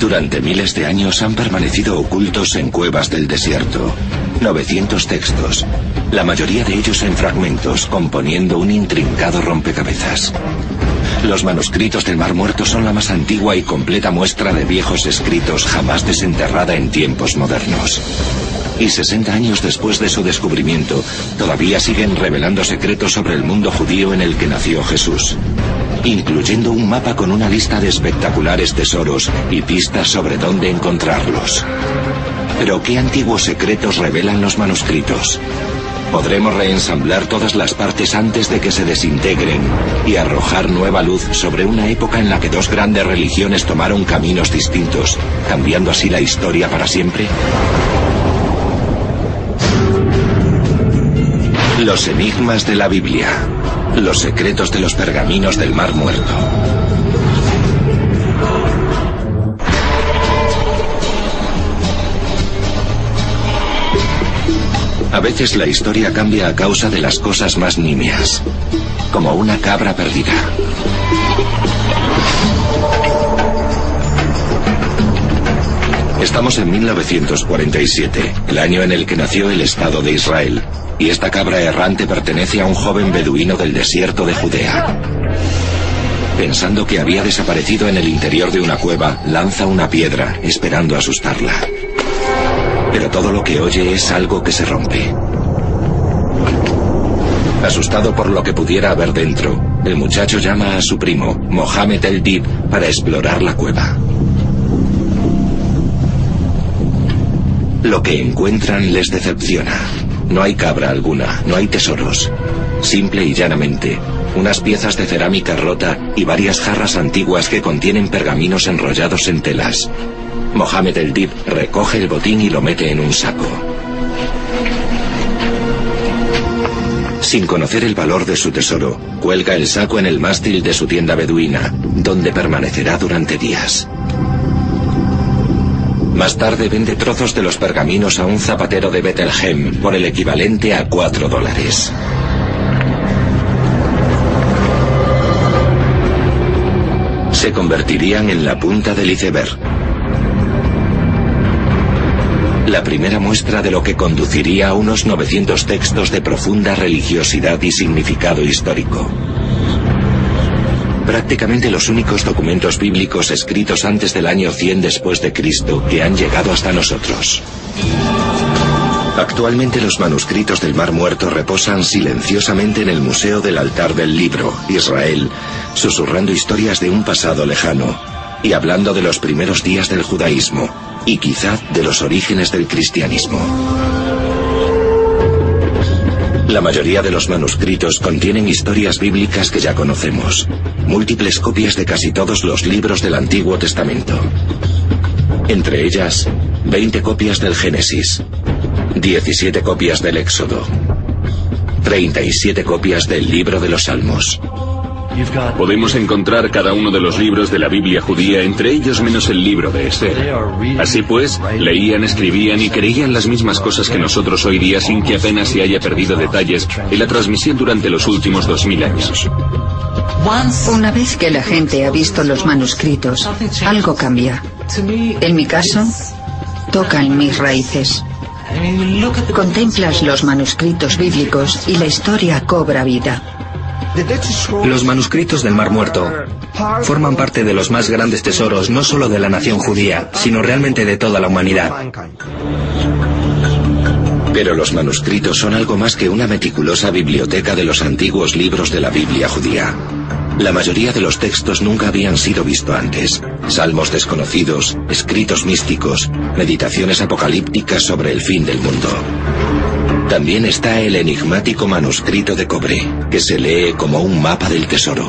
Durante miles de años han permanecido ocultos en cuevas del desierto. 900 textos, la mayoría de ellos en fragmentos, componiendo un intrincado rompecabezas. Los manuscritos del Mar Muerto son la más antigua y completa muestra de viejos escritos jamás desenterrada en tiempos modernos. Y 60 años después de su descubrimiento, todavía siguen revelando secretos sobre el mundo judío en el que nació Jesús, incluyendo un mapa con una lista de espectaculares tesoros y pistas sobre dónde encontrarlos. Pero ¿qué antiguos secretos revelan los manuscritos? Podremos reensamblar todas las partes antes de que se desintegren y arrojar nueva luz sobre una época en la que dos grandes religiones tomaron caminos distintos, cambiando así la historia para siempre. Los enigmas de la Biblia. Los secretos de los pergaminos del Mar Muerto. A veces la historia cambia a causa de las cosas más nimias, como una cabra perdida. Estamos en 1947, el año en el que nació el Estado de Israel, y esta cabra errante pertenece a un joven beduino del desierto de Judea. Pensando que había desaparecido en el interior de una cueva, lanza una piedra, esperando asustarla. Pero todo lo que oye es algo que se rompe. Asustado por lo que pudiera haber dentro, el muchacho llama a su primo, Mohamed el Dib, para explorar la cueva. Lo que encuentran les decepciona. No hay cabra alguna, no hay tesoros. Simple y llanamente, unas piezas de cerámica rota y varias jarras antiguas que contienen pergaminos enrollados en telas. Mohamed el Dib recoge el botín y lo mete en un saco. Sin conocer el valor de su tesoro, cuelga el saco en el mástil de su tienda beduina, donde permanecerá durante días. Más tarde vende trozos de los pergaminos a un zapatero de Bethlehem por el equivalente a cuatro dólares. Se convertirían en la punta del iceberg. La primera muestra de lo que conduciría a unos 900 textos de profunda religiosidad y significado histórico. Prácticamente los únicos documentos bíblicos escritos antes del año 100 después de Cristo que han llegado hasta nosotros. Actualmente los manuscritos del Mar Muerto reposan silenciosamente en el Museo del Altar del Libro, Israel, susurrando historias de un pasado lejano y hablando de los primeros días del judaísmo y quizá de los orígenes del cristianismo. La mayoría de los manuscritos contienen historias bíblicas que ya conocemos, múltiples copias de casi todos los libros del Antiguo Testamento. Entre ellas, 20 copias del Génesis, 17 copias del Éxodo, 37 copias del libro de los Salmos. Podemos encontrar cada uno de los libros de la Biblia judía, entre ellos menos el libro de Esther. Así pues, leían, escribían y creían las mismas cosas que nosotros hoy día sin que apenas se haya perdido detalles en la transmisión durante los últimos dos mil años. Una vez que la gente ha visto los manuscritos, algo cambia. En mi caso, tocan mis raíces. Contemplas los manuscritos bíblicos y la historia cobra vida. Los manuscritos del Mar Muerto forman parte de los más grandes tesoros no solo de la nación judía, sino realmente de toda la humanidad. Pero los manuscritos son algo más que una meticulosa biblioteca de los antiguos libros de la Biblia judía. La mayoría de los textos nunca habían sido visto antes. Salmos desconocidos, escritos místicos, meditaciones apocalípticas sobre el fin del mundo. También está el enigmático manuscrito de cobre, que se lee como un mapa del tesoro.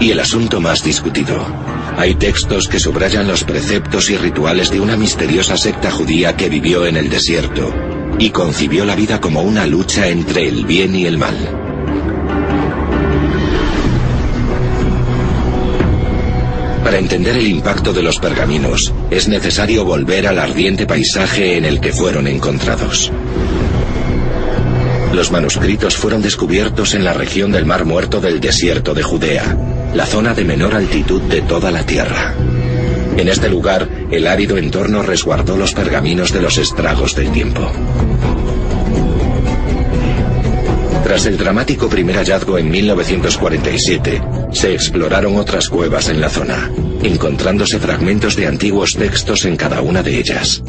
Y el asunto más discutido. Hay textos que subrayan los preceptos y rituales de una misteriosa secta judía que vivió en el desierto y concibió la vida como una lucha entre el bien y el mal. Para entender el impacto de los pergaminos, es necesario volver al ardiente paisaje en el que fueron encontrados. Los manuscritos fueron descubiertos en la región del Mar Muerto del desierto de Judea, la zona de menor altitud de toda la Tierra. En este lugar, el árido entorno resguardó los pergaminos de los estragos del tiempo. Tras el dramático primer hallazgo en 1947, se exploraron otras cuevas en la zona, encontrándose fragmentos de antiguos textos en cada una de ellas.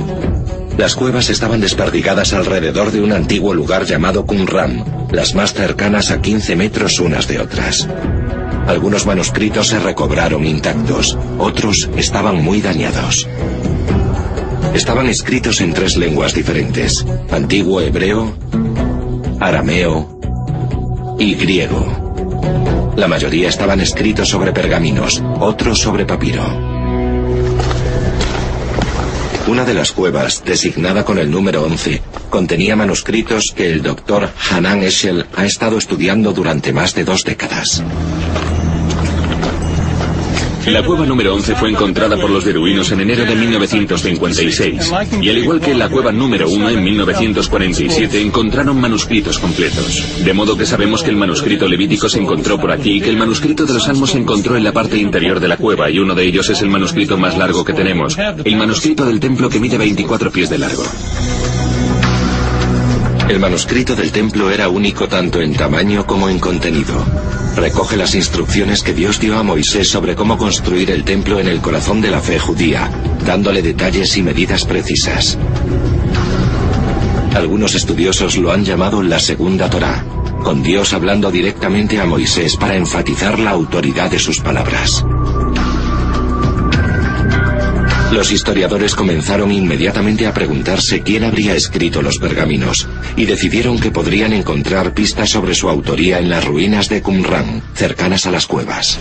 Las cuevas estaban desperdigadas alrededor de un antiguo lugar llamado Qumran, las más cercanas a 15 metros unas de otras. Algunos manuscritos se recobraron intactos, otros estaban muy dañados. Estaban escritos en tres lenguas diferentes, antiguo hebreo, arameo y griego. La mayoría estaban escritos sobre pergaminos, otros sobre papiro. Una de las cuevas, designada con el número 11, contenía manuscritos que el doctor Hanan Eschel ha estado estudiando durante más de dos décadas. La cueva número 11 fue encontrada por los beduinos en enero de 1956 y al igual que la cueva número 1 en 1947 encontraron manuscritos completos. De modo que sabemos que el manuscrito levítico se encontró por aquí y que el manuscrito de los salmos se encontró en la parte interior de la cueva y uno de ellos es el manuscrito más largo que tenemos, el manuscrito del templo que mide 24 pies de largo. El manuscrito del templo era único tanto en tamaño como en contenido. Recoge las instrucciones que Dios dio a Moisés sobre cómo construir el templo en el corazón de la fe judía, dándole detalles y medidas precisas. Algunos estudiosos lo han llamado la segunda Torá, con Dios hablando directamente a Moisés para enfatizar la autoridad de sus palabras. Los historiadores comenzaron inmediatamente a preguntarse quién habría escrito los pergaminos y decidieron que podrían encontrar pistas sobre su autoría en las ruinas de Qumran, cercanas a las cuevas.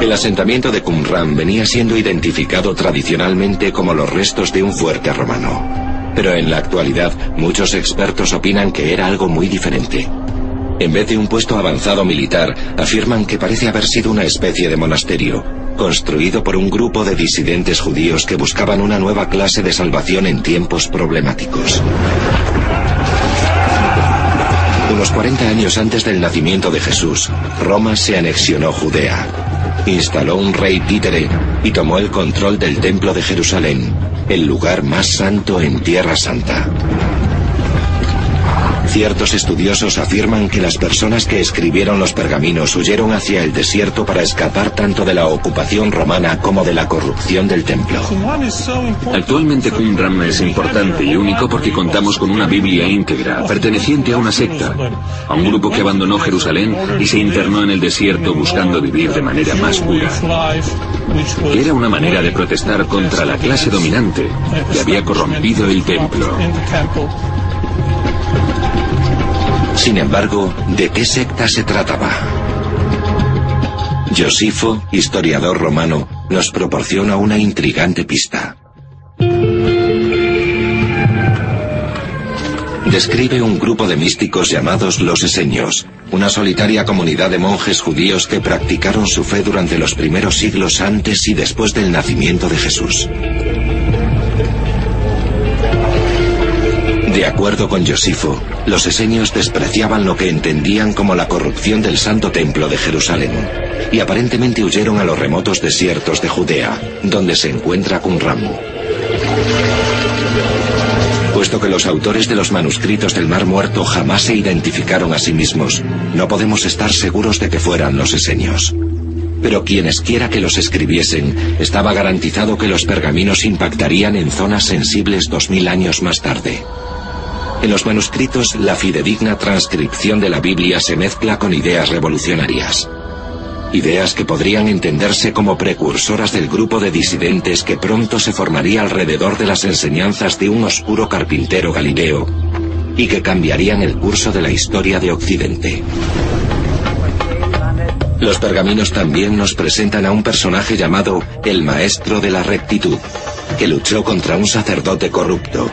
El asentamiento de Qumran venía siendo identificado tradicionalmente como los restos de un fuerte romano. Pero en la actualidad muchos expertos opinan que era algo muy diferente. En vez de un puesto avanzado militar, afirman que parece haber sido una especie de monasterio, construido por un grupo de disidentes judíos que buscaban una nueva clase de salvación en tiempos problemáticos. Unos 40 años antes del nacimiento de Jesús, Roma se anexionó Judea. Instaló un rey títere y tomó el control del templo de Jerusalén, el lugar más santo en Tierra Santa. Ciertos estudiosos afirman que las personas que escribieron los pergaminos huyeron hacia el desierto para escapar tanto de la ocupación romana como de la corrupción del templo. Actualmente Qumran es importante y único porque contamos con una Biblia íntegra, perteneciente a una secta, a un grupo que abandonó Jerusalén y se internó en el desierto buscando vivir de manera más pura. Era una manera de protestar contra la clase dominante que había corrompido el templo. Sin embargo, ¿de qué secta se trataba? Josifo, historiador romano, nos proporciona una intrigante pista. Describe un grupo de místicos llamados los Eseños, una solitaria comunidad de monjes judíos que practicaron su fe durante los primeros siglos antes y después del nacimiento de Jesús. De acuerdo con Josifo, los eseños despreciaban lo que entendían como la corrupción del Santo Templo de Jerusalén y aparentemente huyeron a los remotos desiertos de Judea, donde se encuentra Qumran. Puesto que los autores de los manuscritos del Mar Muerto jamás se identificaron a sí mismos, no podemos estar seguros de que fueran los eseños. Pero quienes quiera que los escribiesen, estaba garantizado que los pergaminos impactarían en zonas sensibles dos mil años más tarde. En los manuscritos, la fidedigna transcripción de la Biblia se mezcla con ideas revolucionarias. Ideas que podrían entenderse como precursoras del grupo de disidentes que pronto se formaría alrededor de las enseñanzas de un oscuro carpintero galileo y que cambiarían el curso de la historia de Occidente. Los pergaminos también nos presentan a un personaje llamado el Maestro de la Rectitud, que luchó contra un sacerdote corrupto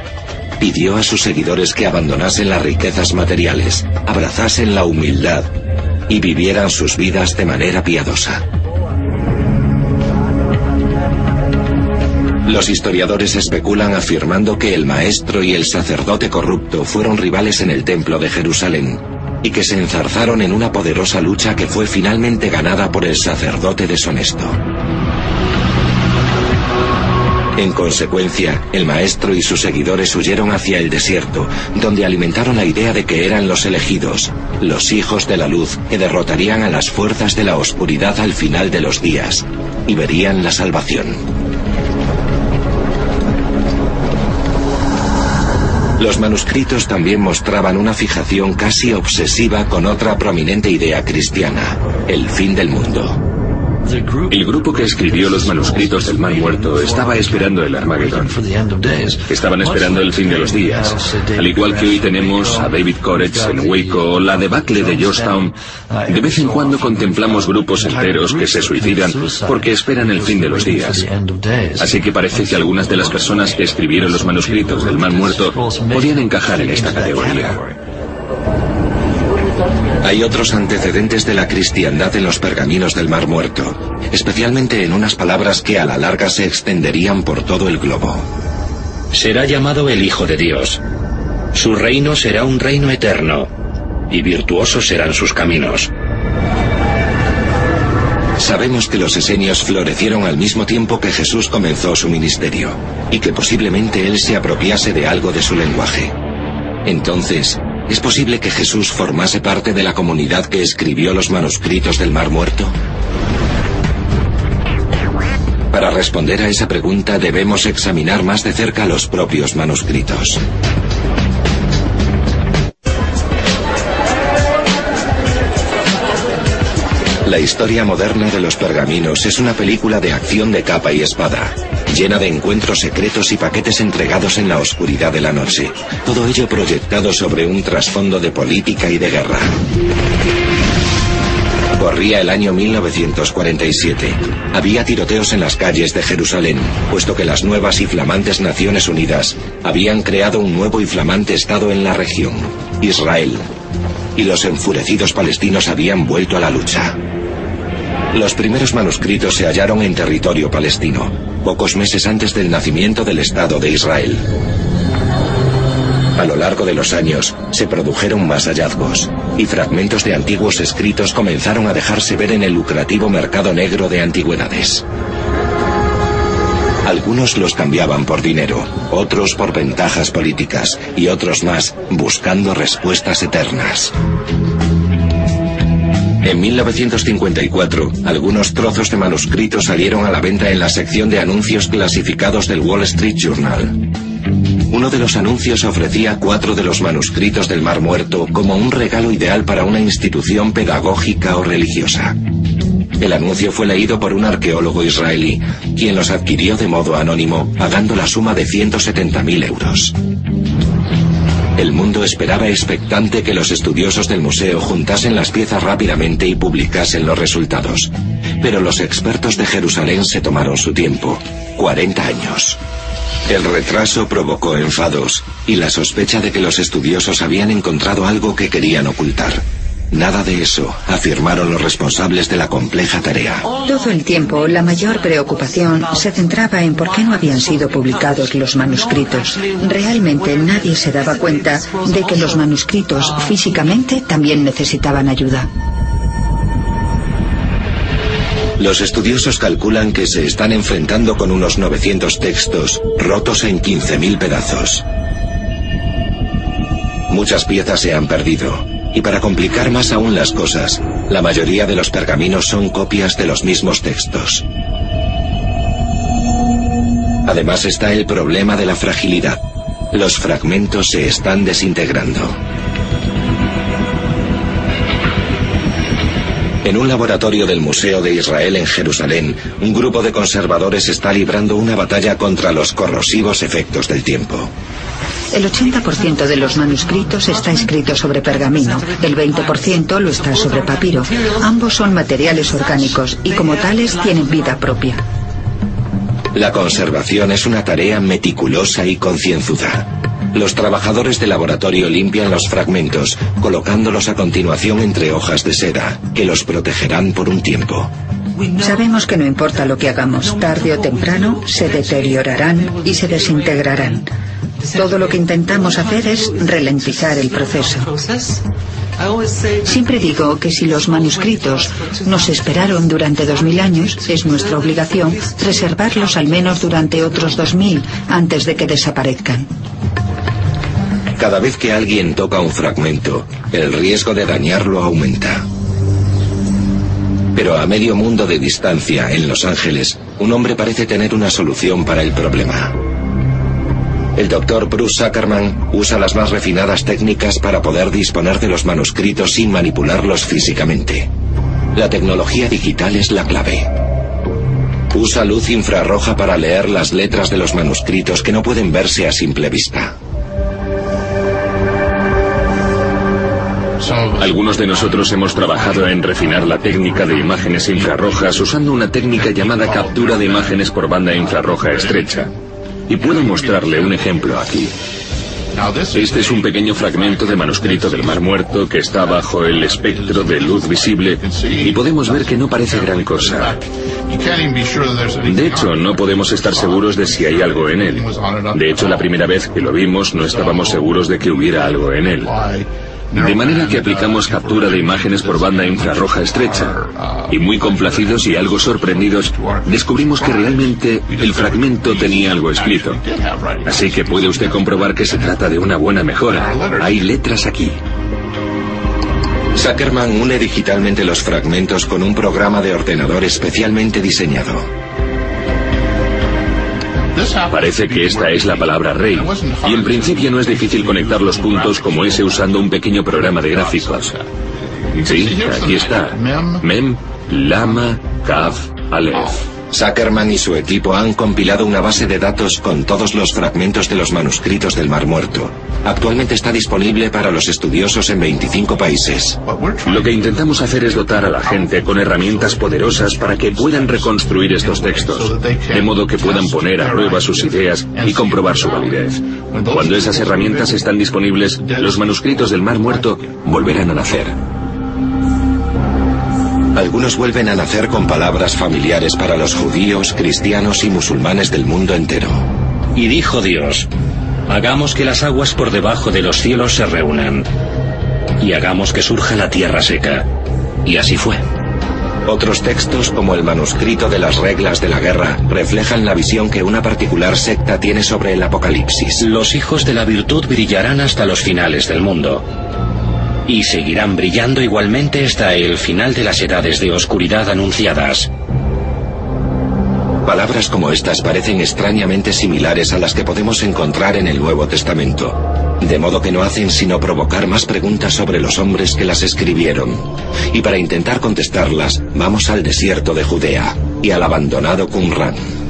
pidió a sus seguidores que abandonasen las riquezas materiales, abrazasen la humildad y vivieran sus vidas de manera piadosa. Los historiadores especulan afirmando que el maestro y el sacerdote corrupto fueron rivales en el templo de Jerusalén y que se enzarzaron en una poderosa lucha que fue finalmente ganada por el sacerdote deshonesto. En consecuencia, el maestro y sus seguidores huyeron hacia el desierto, donde alimentaron la idea de que eran los elegidos, los hijos de la luz que derrotarían a las fuerzas de la oscuridad al final de los días y verían la salvación. Los manuscritos también mostraban una fijación casi obsesiva con otra prominente idea cristiana, el fin del mundo. El grupo que escribió los manuscritos del Mar Muerto estaba esperando el Armagedón. Estaban esperando el fin de los días. Al igual que hoy tenemos a David Koretz en Waco o la debacle de Georgetown, de vez en cuando contemplamos grupos enteros que se suicidan porque esperan el fin de los días. Así que parece que algunas de las personas que escribieron los manuscritos del Mar Muerto podían encajar en esta categoría. Hay otros antecedentes de la cristiandad en los pergaminos del Mar Muerto, especialmente en unas palabras que a la larga se extenderían por todo el globo. Será llamado el Hijo de Dios. Su reino será un reino eterno, y virtuosos serán sus caminos. Sabemos que los esenios florecieron al mismo tiempo que Jesús comenzó su ministerio, y que posiblemente él se apropiase de algo de su lenguaje. Entonces, ¿Es posible que Jesús formase parte de la comunidad que escribió los manuscritos del Mar Muerto? Para responder a esa pregunta debemos examinar más de cerca los propios manuscritos. La historia moderna de los pergaminos es una película de acción de capa y espada, llena de encuentros secretos y paquetes entregados en la oscuridad de la noche. Todo ello proyectado sobre un trasfondo de política y de guerra. Corría el año 1947. Había tiroteos en las calles de Jerusalén, puesto que las nuevas y flamantes Naciones Unidas habían creado un nuevo y flamante Estado en la región, Israel, y los enfurecidos palestinos habían vuelto a la lucha. Los primeros manuscritos se hallaron en territorio palestino, pocos meses antes del nacimiento del Estado de Israel. A lo largo de los años se produjeron más hallazgos y fragmentos de antiguos escritos comenzaron a dejarse ver en el lucrativo mercado negro de antigüedades. Algunos los cambiaban por dinero, otros por ventajas políticas y otros más buscando respuestas eternas. En 1954, algunos trozos de manuscritos salieron a la venta en la sección de anuncios clasificados del Wall Street Journal. Uno de los anuncios ofrecía cuatro de los manuscritos del Mar Muerto como un regalo ideal para una institución pedagógica o religiosa. El anuncio fue leído por un arqueólogo israelí, quien los adquirió de modo anónimo, pagando la suma de 170.000 euros. El mundo esperaba expectante que los estudiosos del museo juntasen las piezas rápidamente y publicasen los resultados. Pero los expertos de Jerusalén se tomaron su tiempo, 40 años. El retraso provocó enfados y la sospecha de que los estudiosos habían encontrado algo que querían ocultar. Nada de eso, afirmaron los responsables de la compleja tarea. Todo el tiempo, la mayor preocupación se centraba en por qué no habían sido publicados los manuscritos. Realmente nadie se daba cuenta de que los manuscritos físicamente también necesitaban ayuda. Los estudiosos calculan que se están enfrentando con unos 900 textos rotos en 15.000 pedazos. Muchas piezas se han perdido. Y para complicar más aún las cosas, la mayoría de los pergaminos son copias de los mismos textos. Además está el problema de la fragilidad. Los fragmentos se están desintegrando. En un laboratorio del Museo de Israel en Jerusalén, un grupo de conservadores está librando una batalla contra los corrosivos efectos del tiempo. El 80% de los manuscritos está escrito sobre pergamino, el 20% lo está sobre papiro. Ambos son materiales orgánicos y como tales tienen vida propia. La conservación es una tarea meticulosa y concienzuda. Los trabajadores del laboratorio limpian los fragmentos, colocándolos a continuación entre hojas de seda, que los protegerán por un tiempo. Sabemos que no importa lo que hagamos, tarde o temprano se deteriorarán y se desintegrarán. Todo lo que intentamos hacer es ralentizar el proceso. Siempre digo que si los manuscritos nos esperaron durante dos mil años, es nuestra obligación preservarlos al menos durante otros dos mil antes de que desaparezcan. Cada vez que alguien toca un fragmento, el riesgo de dañarlo aumenta. Pero a medio mundo de distancia, en Los Ángeles, un hombre parece tener una solución para el problema. El doctor Bruce Zuckerman usa las más refinadas técnicas para poder disponer de los manuscritos sin manipularlos físicamente. La tecnología digital es la clave. Usa luz infrarroja para leer las letras de los manuscritos que no pueden verse a simple vista. Algunos de nosotros hemos trabajado en refinar la técnica de imágenes infrarrojas usando una técnica llamada captura de imágenes por banda infrarroja estrecha. Y puedo mostrarle un ejemplo aquí. Este es un pequeño fragmento de manuscrito del Mar Muerto que está bajo el espectro de luz visible y podemos ver que no parece gran cosa. De hecho, no podemos estar seguros de si hay algo en él. De hecho, la primera vez que lo vimos no estábamos seguros de que hubiera algo en él. De manera que aplicamos captura de imágenes por banda infrarroja estrecha. Y muy complacidos y algo sorprendidos, descubrimos que realmente el fragmento tenía algo escrito. Así que puede usted comprobar que se trata de una buena mejora. Hay letras aquí. Zuckerman une digitalmente los fragmentos con un programa de ordenador especialmente diseñado. Parece que esta es la palabra rey, y en principio no es difícil conectar los puntos como ese usando un pequeño programa de gráficos. Sí, aquí está. Mem, Lama, Kaf, Aleph. Zuckerman y su equipo han compilado una base de datos con todos los fragmentos de los manuscritos del Mar Muerto. Actualmente está disponible para los estudiosos en 25 países. Lo que intentamos hacer es dotar a la gente con herramientas poderosas para que puedan reconstruir estos textos, de modo que puedan poner a prueba sus ideas y comprobar su validez. Cuando esas herramientas están disponibles, los manuscritos del Mar Muerto volverán a nacer. Algunos vuelven a nacer con palabras familiares para los judíos, cristianos y musulmanes del mundo entero. Y dijo Dios, hagamos que las aguas por debajo de los cielos se reúnan, y hagamos que surja la tierra seca. Y así fue. Otros textos, como el manuscrito de las reglas de la guerra, reflejan la visión que una particular secta tiene sobre el apocalipsis. Los hijos de la virtud brillarán hasta los finales del mundo y seguirán brillando igualmente hasta el final de las edades de oscuridad anunciadas. Palabras como estas parecen extrañamente similares a las que podemos encontrar en el Nuevo Testamento, de modo que no hacen sino provocar más preguntas sobre los hombres que las escribieron. Y para intentar contestarlas, vamos al desierto de Judea y al abandonado Qumran.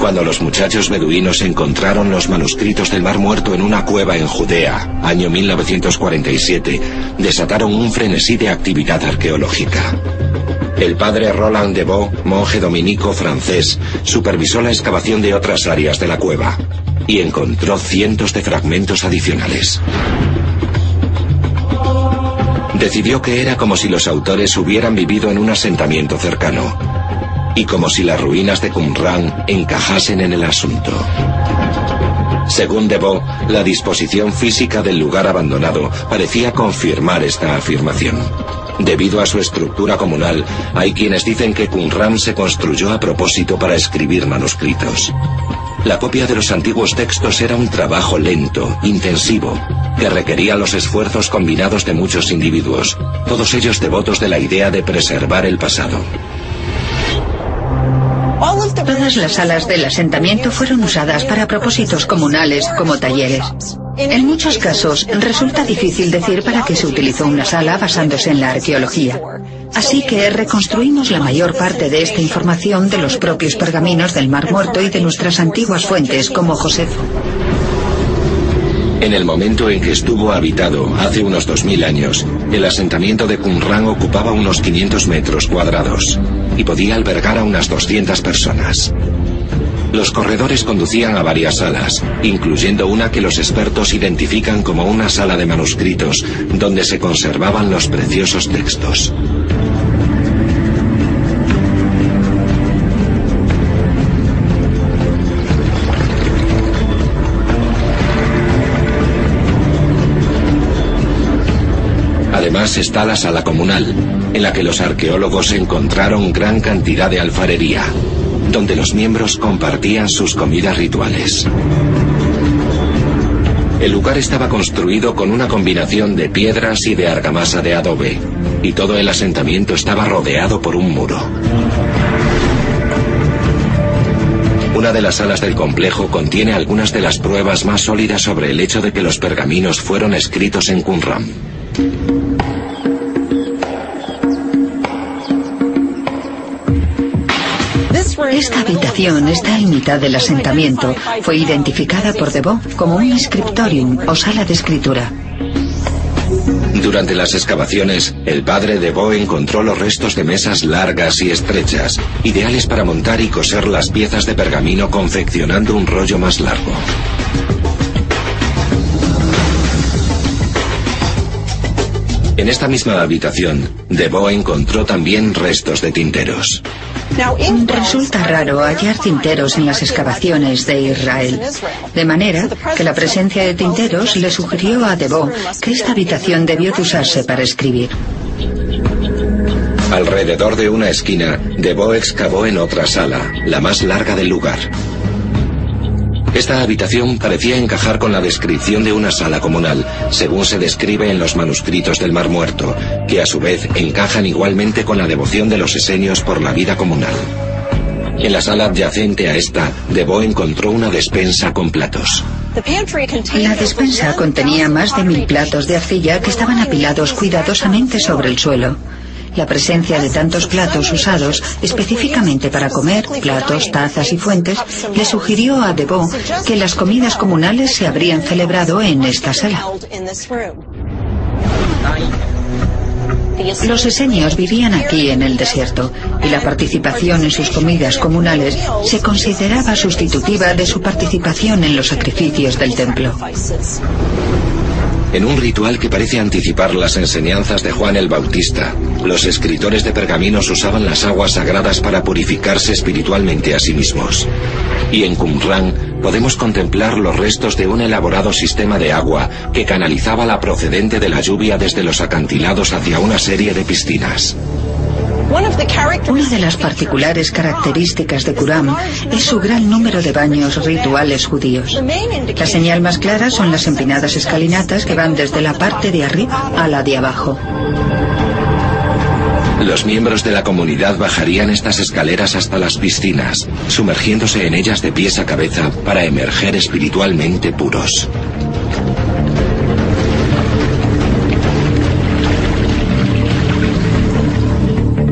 Cuando los muchachos beduinos encontraron los manuscritos del Mar Muerto en una cueva en Judea, año 1947, desataron un frenesí de actividad arqueológica. El padre Roland Devaux, monje dominico francés, supervisó la excavación de otras áreas de la cueva y encontró cientos de fragmentos adicionales. Decidió que era como si los autores hubieran vivido en un asentamiento cercano y como si las ruinas de Qumran encajasen en el asunto. Según Debo, la disposición física del lugar abandonado parecía confirmar esta afirmación. Debido a su estructura comunal, hay quienes dicen que Qumran se construyó a propósito para escribir manuscritos. La copia de los antiguos textos era un trabajo lento, intensivo, que requería los esfuerzos combinados de muchos individuos, todos ellos devotos de la idea de preservar el pasado. Todas las salas del asentamiento fueron usadas para propósitos comunales como talleres. En muchos casos resulta difícil decir para qué se utilizó una sala basándose en la arqueología. Así que reconstruimos la mayor parte de esta información de los propios pergaminos del Mar Muerto y de nuestras antiguas fuentes como Josefo. En el momento en que estuvo habitado, hace unos 2000 años, el asentamiento de Qumran ocupaba unos 500 metros cuadrados y podía albergar a unas 200 personas. Los corredores conducían a varias salas, incluyendo una que los expertos identifican como una sala de manuscritos, donde se conservaban los preciosos textos. Además está la sala comunal, en la que los arqueólogos encontraron gran cantidad de alfarería, donde los miembros compartían sus comidas rituales. El lugar estaba construido con una combinación de piedras y de argamasa de adobe, y todo el asentamiento estaba rodeado por un muro. Una de las salas del complejo contiene algunas de las pruebas más sólidas sobre el hecho de que los pergaminos fueron escritos en Qumran. Esta habitación está en mitad del asentamiento. Fue identificada por Debo como un scriptorium o sala de escritura. Durante las excavaciones, el padre de Bo encontró los restos de mesas largas y estrechas, ideales para montar y coser las piezas de pergamino confeccionando un rollo más largo. En esta misma habitación, Debo encontró también restos de tinteros. Resulta raro hallar tinteros en las excavaciones de Israel, de manera que la presencia de tinteros le sugirió a Debo que esta habitación debió de usarse para escribir. Alrededor de una esquina, Debo excavó en otra sala, la más larga del lugar. Esta habitación parecía encajar con la descripción de una sala comunal, según se describe en los manuscritos del Mar Muerto, que a su vez encajan igualmente con la devoción de los esenios por la vida comunal. En la sala adyacente a esta, Debo encontró una despensa con platos. La despensa contenía más de mil platos de arcilla que estaban apilados cuidadosamente sobre el suelo. La presencia de tantos platos usados específicamente para comer, platos, tazas y fuentes, le sugirió a Debo que las comidas comunales se habrían celebrado en esta sala. Los esenios vivían aquí en el desierto y la participación en sus comidas comunales se consideraba sustitutiva de su participación en los sacrificios del templo. En un ritual que parece anticipar las enseñanzas de Juan el Bautista, los escritores de pergaminos usaban las aguas sagradas para purificarse espiritualmente a sí mismos. Y en Qumran podemos contemplar los restos de un elaborado sistema de agua que canalizaba la procedente de la lluvia desde los acantilados hacia una serie de piscinas. Una de las particulares características de Kuram es su gran número de baños rituales judíos. La señal más clara son las empinadas escalinatas que van desde la parte de arriba a la de abajo. Los miembros de la comunidad bajarían estas escaleras hasta las piscinas, sumergiéndose en ellas de pies a cabeza para emerger espiritualmente puros.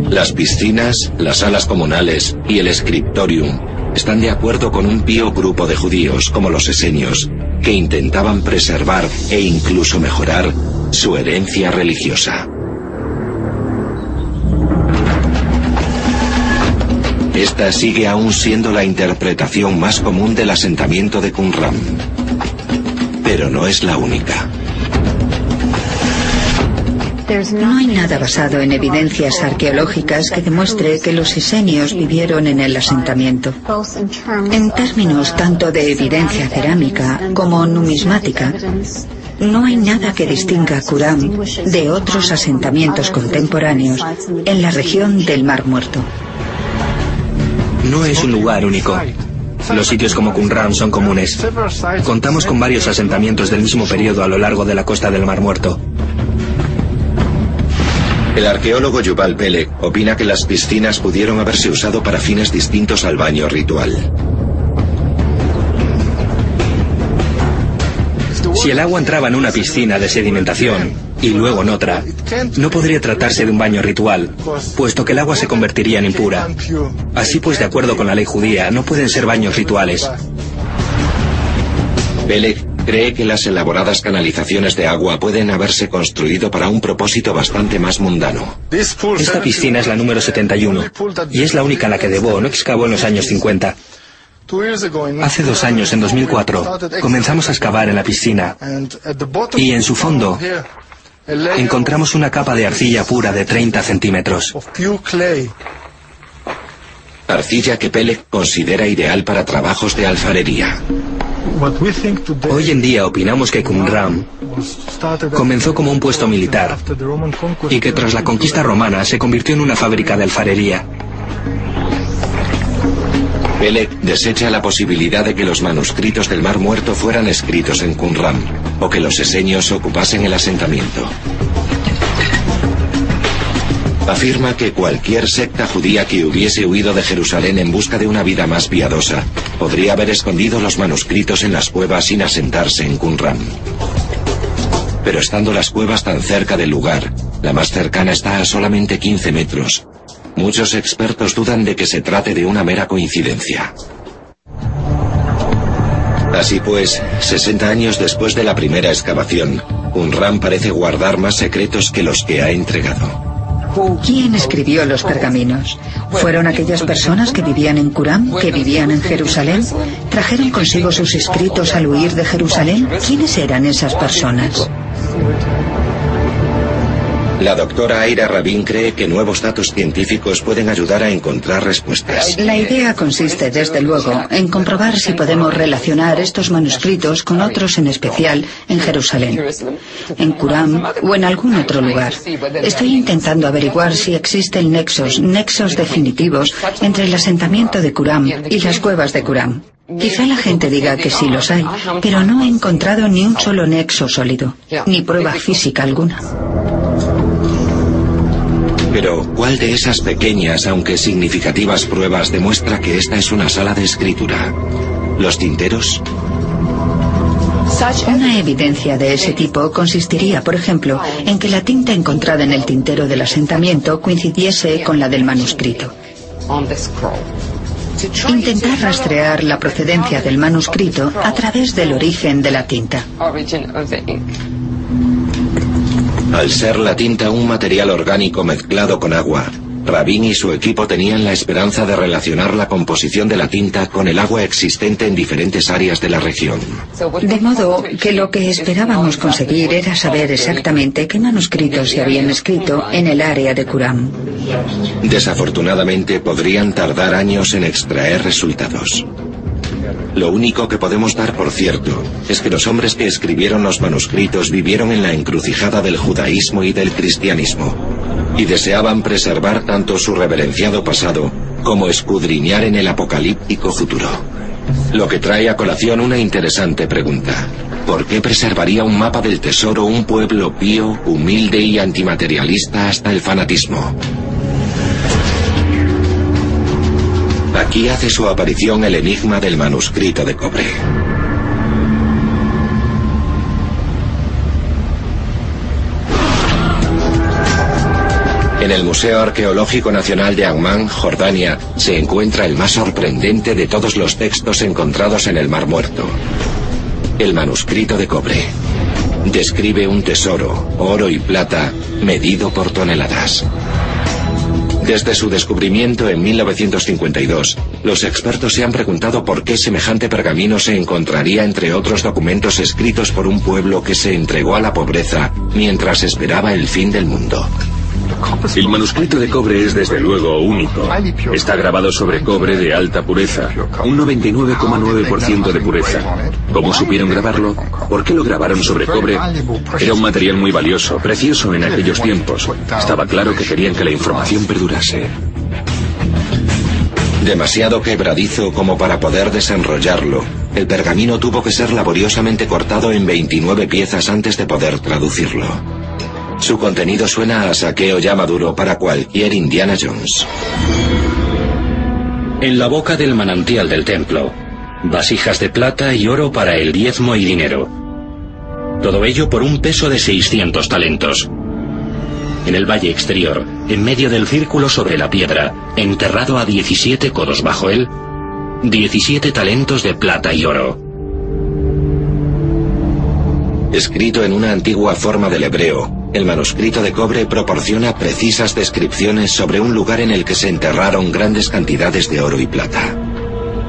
Las piscinas, las salas comunales y el scriptorium están de acuerdo con un pío grupo de judíos como los esenios, que intentaban preservar e incluso mejorar su herencia religiosa. Esta sigue aún siendo la interpretación más común del asentamiento de Qumran. Pero no es la única. No hay nada basado en evidencias arqueológicas que demuestre que los esenios vivieron en el asentamiento. En términos tanto de evidencia cerámica como numismática, no hay nada que distinga a Kuram de otros asentamientos contemporáneos en la región del Mar Muerto. No es un lugar único. Los sitios como Qumran son comunes. Contamos con varios asentamientos del mismo periodo a lo largo de la costa del Mar Muerto. El arqueólogo Yuval Pelek opina que las piscinas pudieron haberse usado para fines distintos al baño ritual. Si el agua entraba en una piscina de sedimentación y luego en otra, no podría tratarse de un baño ritual, puesto que el agua se convertiría en impura. Así pues, de acuerdo con la ley judía, no pueden ser baños rituales. Pelek cree que las elaboradas canalizaciones de agua pueden haberse construido para un propósito bastante más mundano. Esta piscina es la número 71 y es la única en la que Debo no excavó en los años 50. Hace dos años, en 2004, comenzamos a excavar en la piscina y en su fondo encontramos una capa de arcilla pura de 30 centímetros. Arcilla que Pelec considera ideal para trabajos de alfarería. Hoy en día opinamos que Qumran comenzó como un puesto militar y que tras la conquista romana se convirtió en una fábrica de alfarería. Peleg desecha la posibilidad de que los manuscritos del Mar Muerto fueran escritos en Qumran o que los eseños ocupasen el asentamiento. Afirma que cualquier secta judía que hubiese huido de Jerusalén en busca de una vida más piadosa podría haber escondido los manuscritos en las cuevas sin asentarse en Qumran. Pero estando las cuevas tan cerca del lugar, la más cercana está a solamente 15 metros, Muchos expertos dudan de que se trate de una mera coincidencia. Así pues, 60 años después de la primera excavación, Unram parece guardar más secretos que los que ha entregado. ¿Quién escribió los pergaminos? ¿Fueron aquellas personas que vivían en Curam, que vivían en Jerusalén? ¿Trajeron consigo sus escritos al huir de Jerusalén? ¿Quiénes eran esas personas? La doctora Aira Rabin cree que nuevos datos científicos pueden ayudar a encontrar respuestas. La idea consiste, desde luego, en comprobar si podemos relacionar estos manuscritos con otros en especial en Jerusalén, en Qur'an o en algún otro lugar. Estoy intentando averiguar si existen nexos, nexos definitivos entre el asentamiento de Qur'an y las cuevas de Qur'an. Quizá la gente diga que sí los hay, pero no he encontrado ni un solo nexo sólido, ni prueba física alguna. Pero, ¿cuál de esas pequeñas, aunque significativas pruebas demuestra que esta es una sala de escritura? ¿Los tinteros? Una evidencia de ese tipo consistiría, por ejemplo, en que la tinta encontrada en el tintero del asentamiento coincidiese con la del manuscrito. Intentar rastrear la procedencia del manuscrito a través del origen de la tinta. Al ser la tinta un material orgánico mezclado con agua, Rabin y su equipo tenían la esperanza de relacionar la composición de la tinta con el agua existente en diferentes áreas de la región. De modo que lo que esperábamos conseguir era saber exactamente qué manuscritos se habían escrito en el área de Kuram. Desafortunadamente podrían tardar años en extraer resultados. Lo único que podemos dar por cierto es que los hombres que escribieron los manuscritos vivieron en la encrucijada del judaísmo y del cristianismo, y deseaban preservar tanto su reverenciado pasado como escudriñar en el apocalíptico futuro. Lo que trae a colación una interesante pregunta. ¿Por qué preservaría un mapa del tesoro un pueblo pío, humilde y antimaterialista hasta el fanatismo? Aquí hace su aparición el enigma del manuscrito de cobre. En el Museo Arqueológico Nacional de Amman, Jordania, se encuentra el más sorprendente de todos los textos encontrados en el Mar Muerto. El manuscrito de cobre. Describe un tesoro, oro y plata, medido por toneladas. Desde su descubrimiento en 1952, los expertos se han preguntado por qué semejante pergamino se encontraría entre otros documentos escritos por un pueblo que se entregó a la pobreza mientras esperaba el fin del mundo. El manuscrito de cobre es desde luego único. Está grabado sobre cobre de alta pureza, un 99,9% de pureza. ¿Cómo supieron grabarlo? ¿Por qué lo grabaron sobre cobre? Era un material muy valioso, precioso en aquellos tiempos. Estaba claro que querían que la información perdurase. Demasiado quebradizo como para poder desenrollarlo, el pergamino tuvo que ser laboriosamente cortado en 29 piezas antes de poder traducirlo. Su contenido suena a saqueo ya maduro para cualquier Indiana Jones. En la boca del manantial del templo, vasijas de plata y oro para el diezmo y dinero. Todo ello por un peso de 600 talentos. En el valle exterior, en medio del círculo sobre la piedra, enterrado a 17 codos bajo él, 17 talentos de plata y oro. Escrito en una antigua forma del hebreo, el manuscrito de cobre proporciona precisas descripciones sobre un lugar en el que se enterraron grandes cantidades de oro y plata.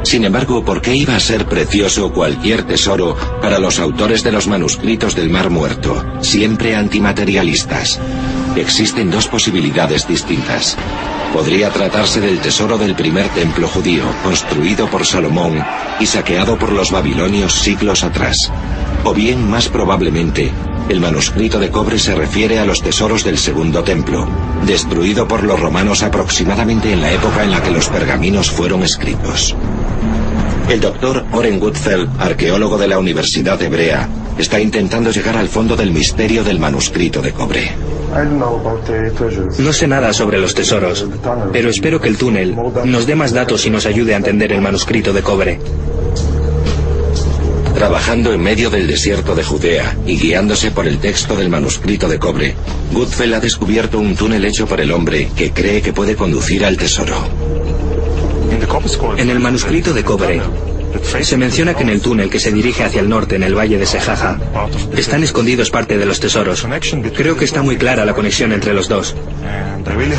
Sin embargo, ¿por qué iba a ser precioso cualquier tesoro para los autores de los manuscritos del Mar Muerto, siempre antimaterialistas? existen dos posibilidades distintas. Podría tratarse del tesoro del primer templo judío, construido por Salomón y saqueado por los babilonios siglos atrás. O bien, más probablemente, el manuscrito de cobre se refiere a los tesoros del segundo templo, destruido por los romanos aproximadamente en la época en la que los pergaminos fueron escritos. El doctor Oren Goodfeld, arqueólogo de la Universidad Hebrea, está intentando llegar al fondo del misterio del manuscrito de cobre. No sé nada sobre los tesoros, pero espero que el túnel nos dé más datos y nos ayude a entender el manuscrito de cobre. Trabajando en medio del desierto de Judea y guiándose por el texto del manuscrito de cobre, Goodfell ha descubierto un túnel hecho por el hombre que cree que puede conducir al tesoro. En el manuscrito de cobre se menciona que en el túnel que se dirige hacia el norte en el valle de Sejaja están escondidos parte de los tesoros. Creo que está muy clara la conexión entre los dos.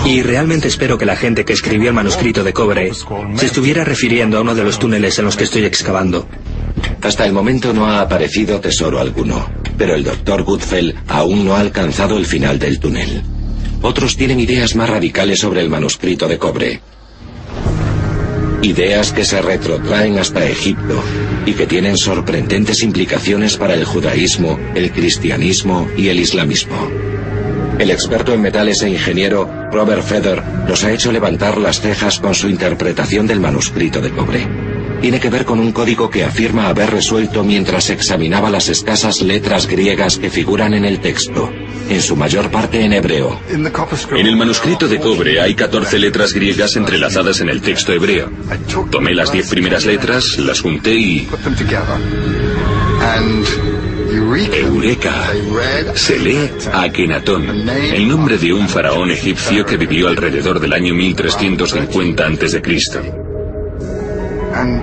Y realmente espero que la gente que escribió el manuscrito de cobre se estuviera refiriendo a uno de los túneles en los que estoy excavando. Hasta el momento no ha aparecido tesoro alguno, pero el doctor Goodfell aún no ha alcanzado el final del túnel. Otros tienen ideas más radicales sobre el manuscrito de cobre, Ideas que se retrotraen hasta Egipto y que tienen sorprendentes implicaciones para el judaísmo, el cristianismo y el islamismo. El experto en metales e ingeniero Robert Feder nos ha hecho levantar las cejas con su interpretación del manuscrito de cobre tiene que ver con un código que afirma haber resuelto mientras examinaba las escasas letras griegas que figuran en el texto, en su mayor parte en hebreo. En el manuscrito de cobre hay 14 letras griegas entrelazadas en el texto hebreo. Tomé las 10 primeras letras, las junté y... Eureka. Se lee Akenatón, el nombre de un faraón egipcio que vivió alrededor del año 1350 a.C.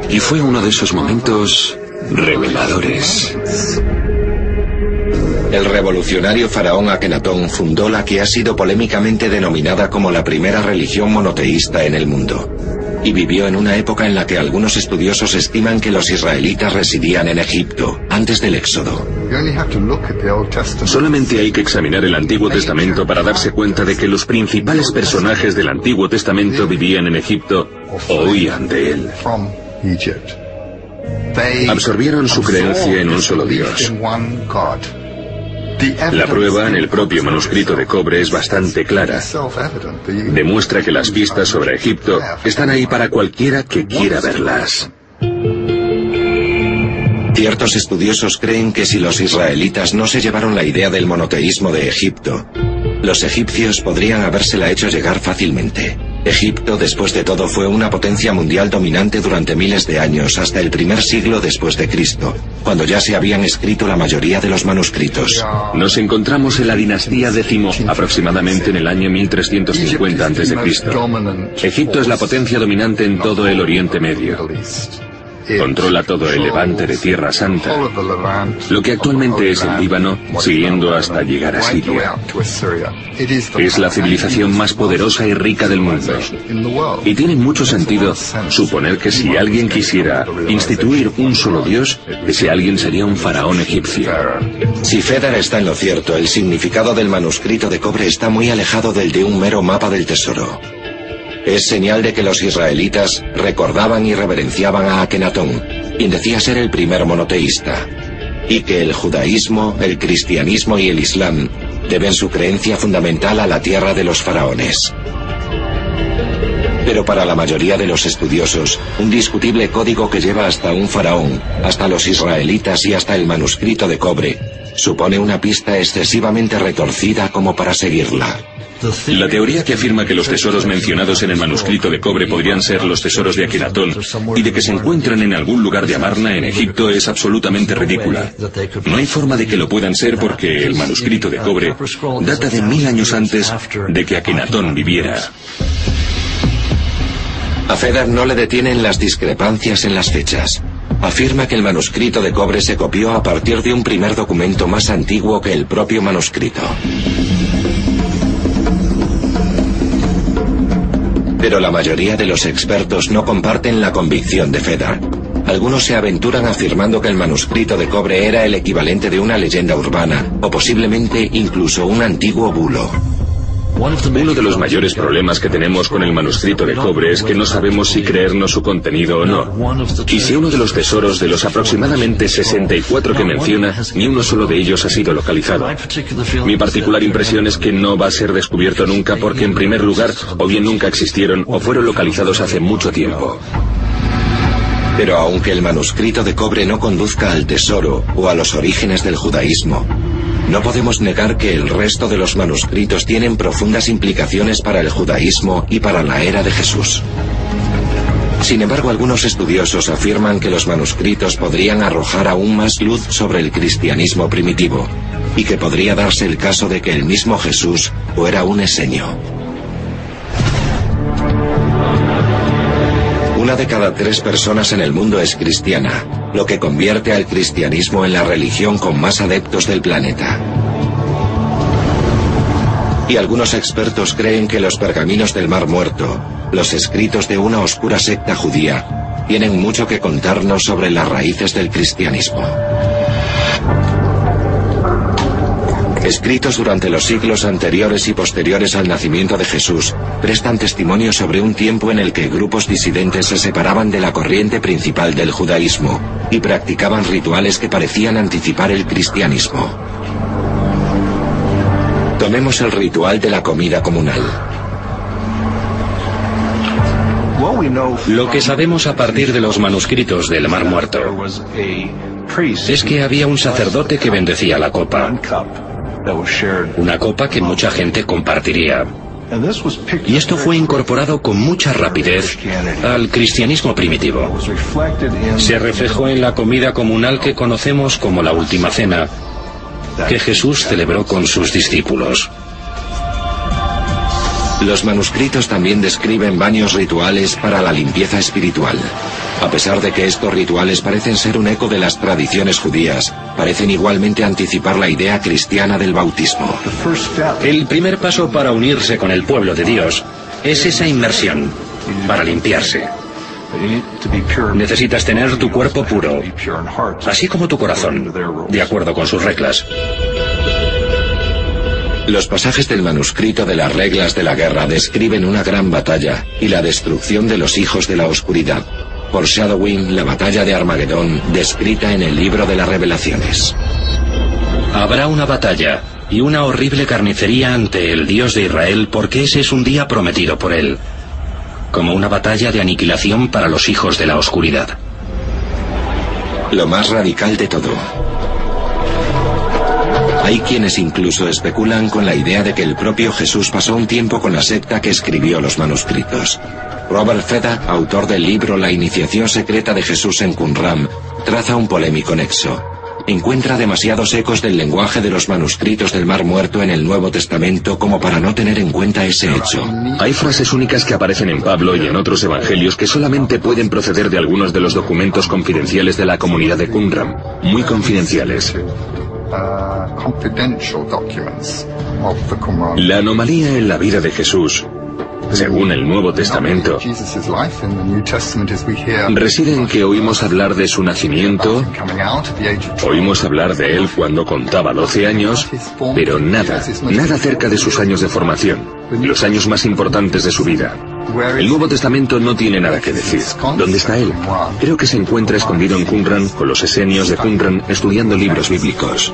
Y fue uno de esos momentos reveladores. El revolucionario faraón Akenatón fundó la que ha sido polémicamente denominada como la primera religión monoteísta en el mundo. Y vivió en una época en la que algunos estudiosos estiman que los israelitas residían en Egipto, antes del Éxodo. Solamente hay que examinar el Antiguo Testamento para darse cuenta de que los principales personajes del Antiguo Testamento vivían en Egipto o huían de él. Absorbieron su creencia en un solo Dios. La prueba en el propio manuscrito de cobre es bastante clara. Demuestra que las pistas sobre Egipto están ahí para cualquiera que quiera verlas. Ciertos estudiosos creen que si los israelitas no se llevaron la idea del monoteísmo de Egipto, los egipcios podrían habérsela hecho llegar fácilmente. Egipto, después de todo, fue una potencia mundial dominante durante miles de años, hasta el primer siglo después de Cristo, cuando ya se habían escrito la mayoría de los manuscritos. Nos encontramos en la dinastía décimo, aproximadamente en el año 1350 a.C. Egipto es la potencia dominante en todo el Oriente Medio. Controla todo el levante de Tierra Santa, lo que actualmente es el Líbano, siguiendo hasta llegar a Siria. Es la civilización más poderosa y rica del mundo. Y tiene mucho sentido suponer que si alguien quisiera instituir un solo Dios, ese alguien sería un faraón egipcio. Si Fedar está en lo cierto, el significado del manuscrito de cobre está muy alejado del de un mero mapa del tesoro. Es señal de que los israelitas recordaban y reverenciaban a Akenatón, quien decía ser el primer monoteísta, y que el judaísmo, el cristianismo y el islam deben su creencia fundamental a la tierra de los faraones. Pero para la mayoría de los estudiosos, un discutible código que lleva hasta un faraón, hasta los israelitas y hasta el manuscrito de cobre, supone una pista excesivamente retorcida como para seguirla. La teoría que afirma que los tesoros mencionados en el manuscrito de cobre podrían ser los tesoros de Akenatón y de que se encuentran en algún lugar de Amarna en Egipto es absolutamente ridícula. No hay forma de que lo puedan ser porque el manuscrito de cobre data de mil años antes de que Akenatón viviera. A Fedar no le detienen las discrepancias en las fechas. Afirma que el manuscrito de cobre se copió a partir de un primer documento más antiguo que el propio manuscrito. Pero la mayoría de los expertos no comparten la convicción de Fedar. Algunos se aventuran afirmando que el manuscrito de cobre era el equivalente de una leyenda urbana, o posiblemente incluso un antiguo bulo. Uno de los mayores problemas que tenemos con el manuscrito de cobre es que no sabemos si creernos su contenido o no. Y si uno de los tesoros de los aproximadamente 64 que menciona, ni uno solo de ellos ha sido localizado. Mi particular impresión es que no va a ser descubierto nunca porque en primer lugar o bien nunca existieron o fueron localizados hace mucho tiempo. Pero aunque el manuscrito de cobre no conduzca al tesoro o a los orígenes del judaísmo, no podemos negar que el resto de los manuscritos tienen profundas implicaciones para el judaísmo y para la era de Jesús. Sin embargo, algunos estudiosos afirman que los manuscritos podrían arrojar aún más luz sobre el cristianismo primitivo y que podría darse el caso de que el mismo Jesús fuera un eseño. Una de cada tres personas en el mundo es cristiana, lo que convierte al cristianismo en la religión con más adeptos del planeta. Y algunos expertos creen que los pergaminos del Mar Muerto, los escritos de una oscura secta judía, tienen mucho que contarnos sobre las raíces del cristianismo. escritos durante los siglos anteriores y posteriores al nacimiento de Jesús, prestan testimonio sobre un tiempo en el que grupos disidentes se separaban de la corriente principal del judaísmo y practicaban rituales que parecían anticipar el cristianismo. Tomemos el ritual de la comida comunal. Lo que sabemos a partir de los manuscritos del Mar Muerto es que había un sacerdote que bendecía la copa. Una copa que mucha gente compartiría. Y esto fue incorporado con mucha rapidez al cristianismo primitivo. Se reflejó en la comida comunal que conocemos como la Última Cena, que Jesús celebró con sus discípulos. Los manuscritos también describen baños rituales para la limpieza espiritual. A pesar de que estos rituales parecen ser un eco de las tradiciones judías, parecen igualmente anticipar la idea cristiana del bautismo. El primer paso para unirse con el pueblo de Dios es esa inmersión, para limpiarse. Necesitas tener tu cuerpo puro, así como tu corazón, de acuerdo con sus reglas. Los pasajes del manuscrito de las reglas de la guerra describen una gran batalla y la destrucción de los hijos de la oscuridad, foreshadowing la batalla de Armagedón descrita en el libro de las revelaciones. Habrá una batalla y una horrible carnicería ante el Dios de Israel porque ese es un día prometido por él, como una batalla de aniquilación para los hijos de la oscuridad. Lo más radical de todo. Hay quienes incluso especulan con la idea de que el propio Jesús pasó un tiempo con la secta que escribió los manuscritos. Robert Feda, autor del libro La iniciación secreta de Jesús en Qumran, traza un polémico nexo. Encuentra demasiados ecos del lenguaje de los manuscritos del Mar Muerto en el Nuevo Testamento como para no tener en cuenta ese hecho. Hay frases únicas que aparecen en Pablo y en otros evangelios que solamente pueden proceder de algunos de los documentos confidenciales de la comunidad de Qumran, muy confidenciales. La anomalía en la vida de Jesús según el Nuevo Testamento, reside en que oímos hablar de su nacimiento, oímos hablar de él cuando contaba 12 años, pero nada, nada acerca de sus años de formación, los años más importantes de su vida. El Nuevo Testamento no tiene nada que decir. ¿Dónde está él? Creo que se encuentra escondido en Qumran con los esenios de Qumran estudiando libros bíblicos.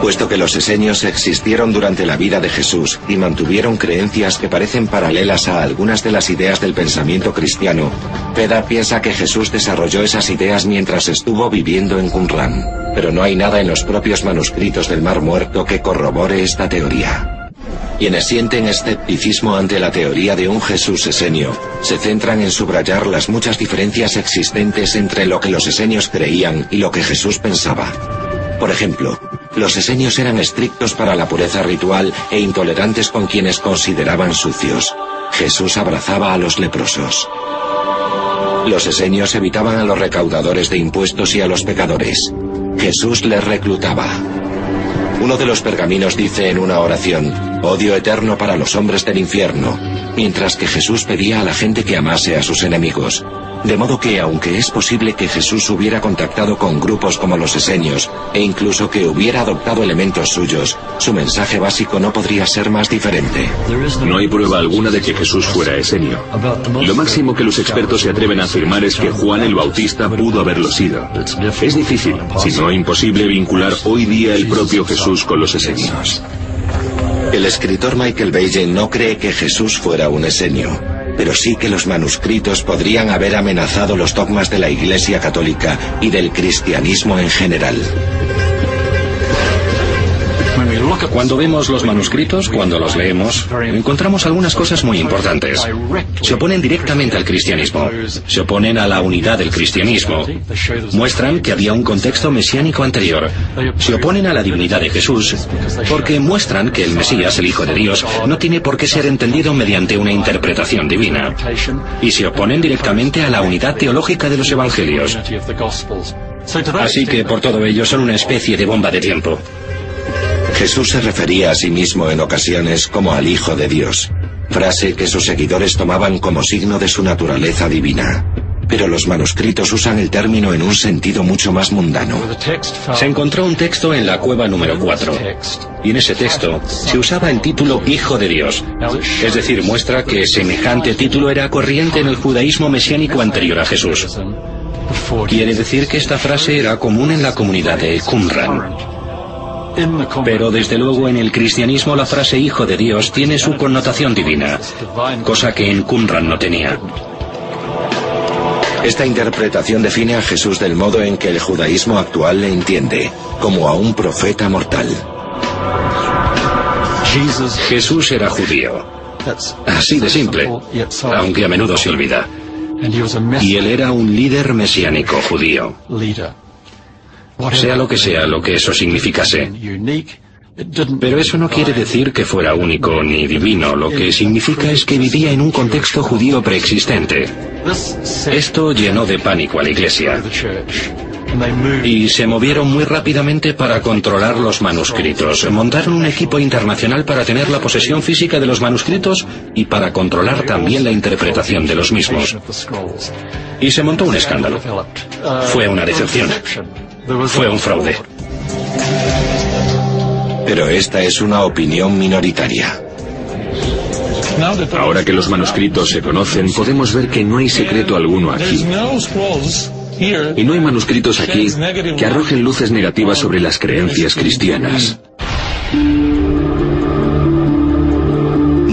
Puesto que los esenios existieron durante la vida de Jesús y mantuvieron creencias que parecen paralelas a algunas de las ideas del pensamiento cristiano, Peda piensa que Jesús desarrolló esas ideas mientras estuvo viviendo en Qumran. Pero no hay nada en los propios manuscritos del Mar Muerto que corrobore esta teoría. Quienes sienten escepticismo ante la teoría de un Jesús esenio se centran en subrayar las muchas diferencias existentes entre lo que los esenios creían y lo que Jesús pensaba. Por ejemplo, los esenios eran estrictos para la pureza ritual e intolerantes con quienes consideraban sucios. Jesús abrazaba a los leprosos. Los esenios evitaban a los recaudadores de impuestos y a los pecadores. Jesús les reclutaba. Uno de los pergaminos dice en una oración, odio eterno para los hombres del infierno, mientras que Jesús pedía a la gente que amase a sus enemigos. De modo que, aunque es posible que Jesús hubiera contactado con grupos como los esenios, e incluso que hubiera adoptado elementos suyos, su mensaje básico no podría ser más diferente. No hay prueba alguna de que Jesús fuera esenio. Lo máximo que los expertos se atreven a afirmar es que Juan el Bautista pudo haberlo sido. Es difícil, si no imposible, vincular hoy día el propio Jesús con los esenios. El escritor Michael Bayen no cree que Jesús fuera un esenio pero sí que los manuscritos podrían haber amenazado los dogmas de la Iglesia Católica y del cristianismo en general. Cuando vemos los manuscritos, cuando los leemos, encontramos algunas cosas muy importantes. Se oponen directamente al cristianismo, se oponen a la unidad del cristianismo, muestran que había un contexto mesiánico anterior, se oponen a la divinidad de Jesús, porque muestran que el Mesías, el Hijo de Dios, no tiene por qué ser entendido mediante una interpretación divina, y se oponen directamente a la unidad teológica de los evangelios. Así que por todo ello son una especie de bomba de tiempo. Jesús se refería a sí mismo en ocasiones como al Hijo de Dios, frase que sus seguidores tomaban como signo de su naturaleza divina. Pero los manuscritos usan el término en un sentido mucho más mundano. Se encontró un texto en la cueva número 4, y en ese texto se usaba el título Hijo de Dios. Es decir, muestra que semejante título era corriente en el judaísmo mesiánico anterior a Jesús. Quiere decir que esta frase era común en la comunidad de Qumran. Pero desde luego en el cristianismo la frase hijo de Dios tiene su connotación divina, cosa que en Qumran no tenía. Esta interpretación define a Jesús del modo en que el judaísmo actual le entiende, como a un profeta mortal. Jesús era judío. Así de simple, aunque a menudo se olvida. Y él era un líder mesiánico judío sea lo que sea lo que eso significase. Pero eso no quiere decir que fuera único ni divino, lo que significa es que vivía en un contexto judío preexistente. Esto llenó de pánico a la iglesia. Y se movieron muy rápidamente para controlar los manuscritos. Montaron un equipo internacional para tener la posesión física de los manuscritos y para controlar también la interpretación de los mismos. Y se montó un escándalo. Fue una decepción. Fue un fraude. Pero esta es una opinión minoritaria. Ahora que los manuscritos se conocen, podemos ver que no hay secreto alguno aquí. Y no hay manuscritos aquí que arrojen luces negativas sobre las creencias cristianas.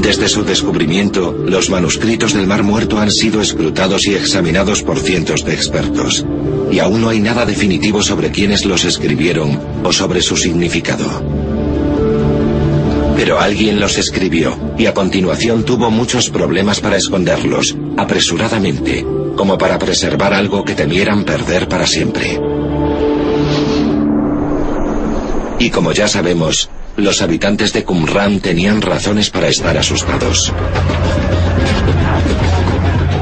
Desde su descubrimiento, los manuscritos del Mar Muerto han sido escrutados y examinados por cientos de expertos, y aún no hay nada definitivo sobre quiénes los escribieron o sobre su significado. Pero alguien los escribió y a continuación tuvo muchos problemas para esconderlos, apresuradamente, como para preservar algo que temieran perder para siempre. Y como ya sabemos, los habitantes de Qumran tenían razones para estar asustados.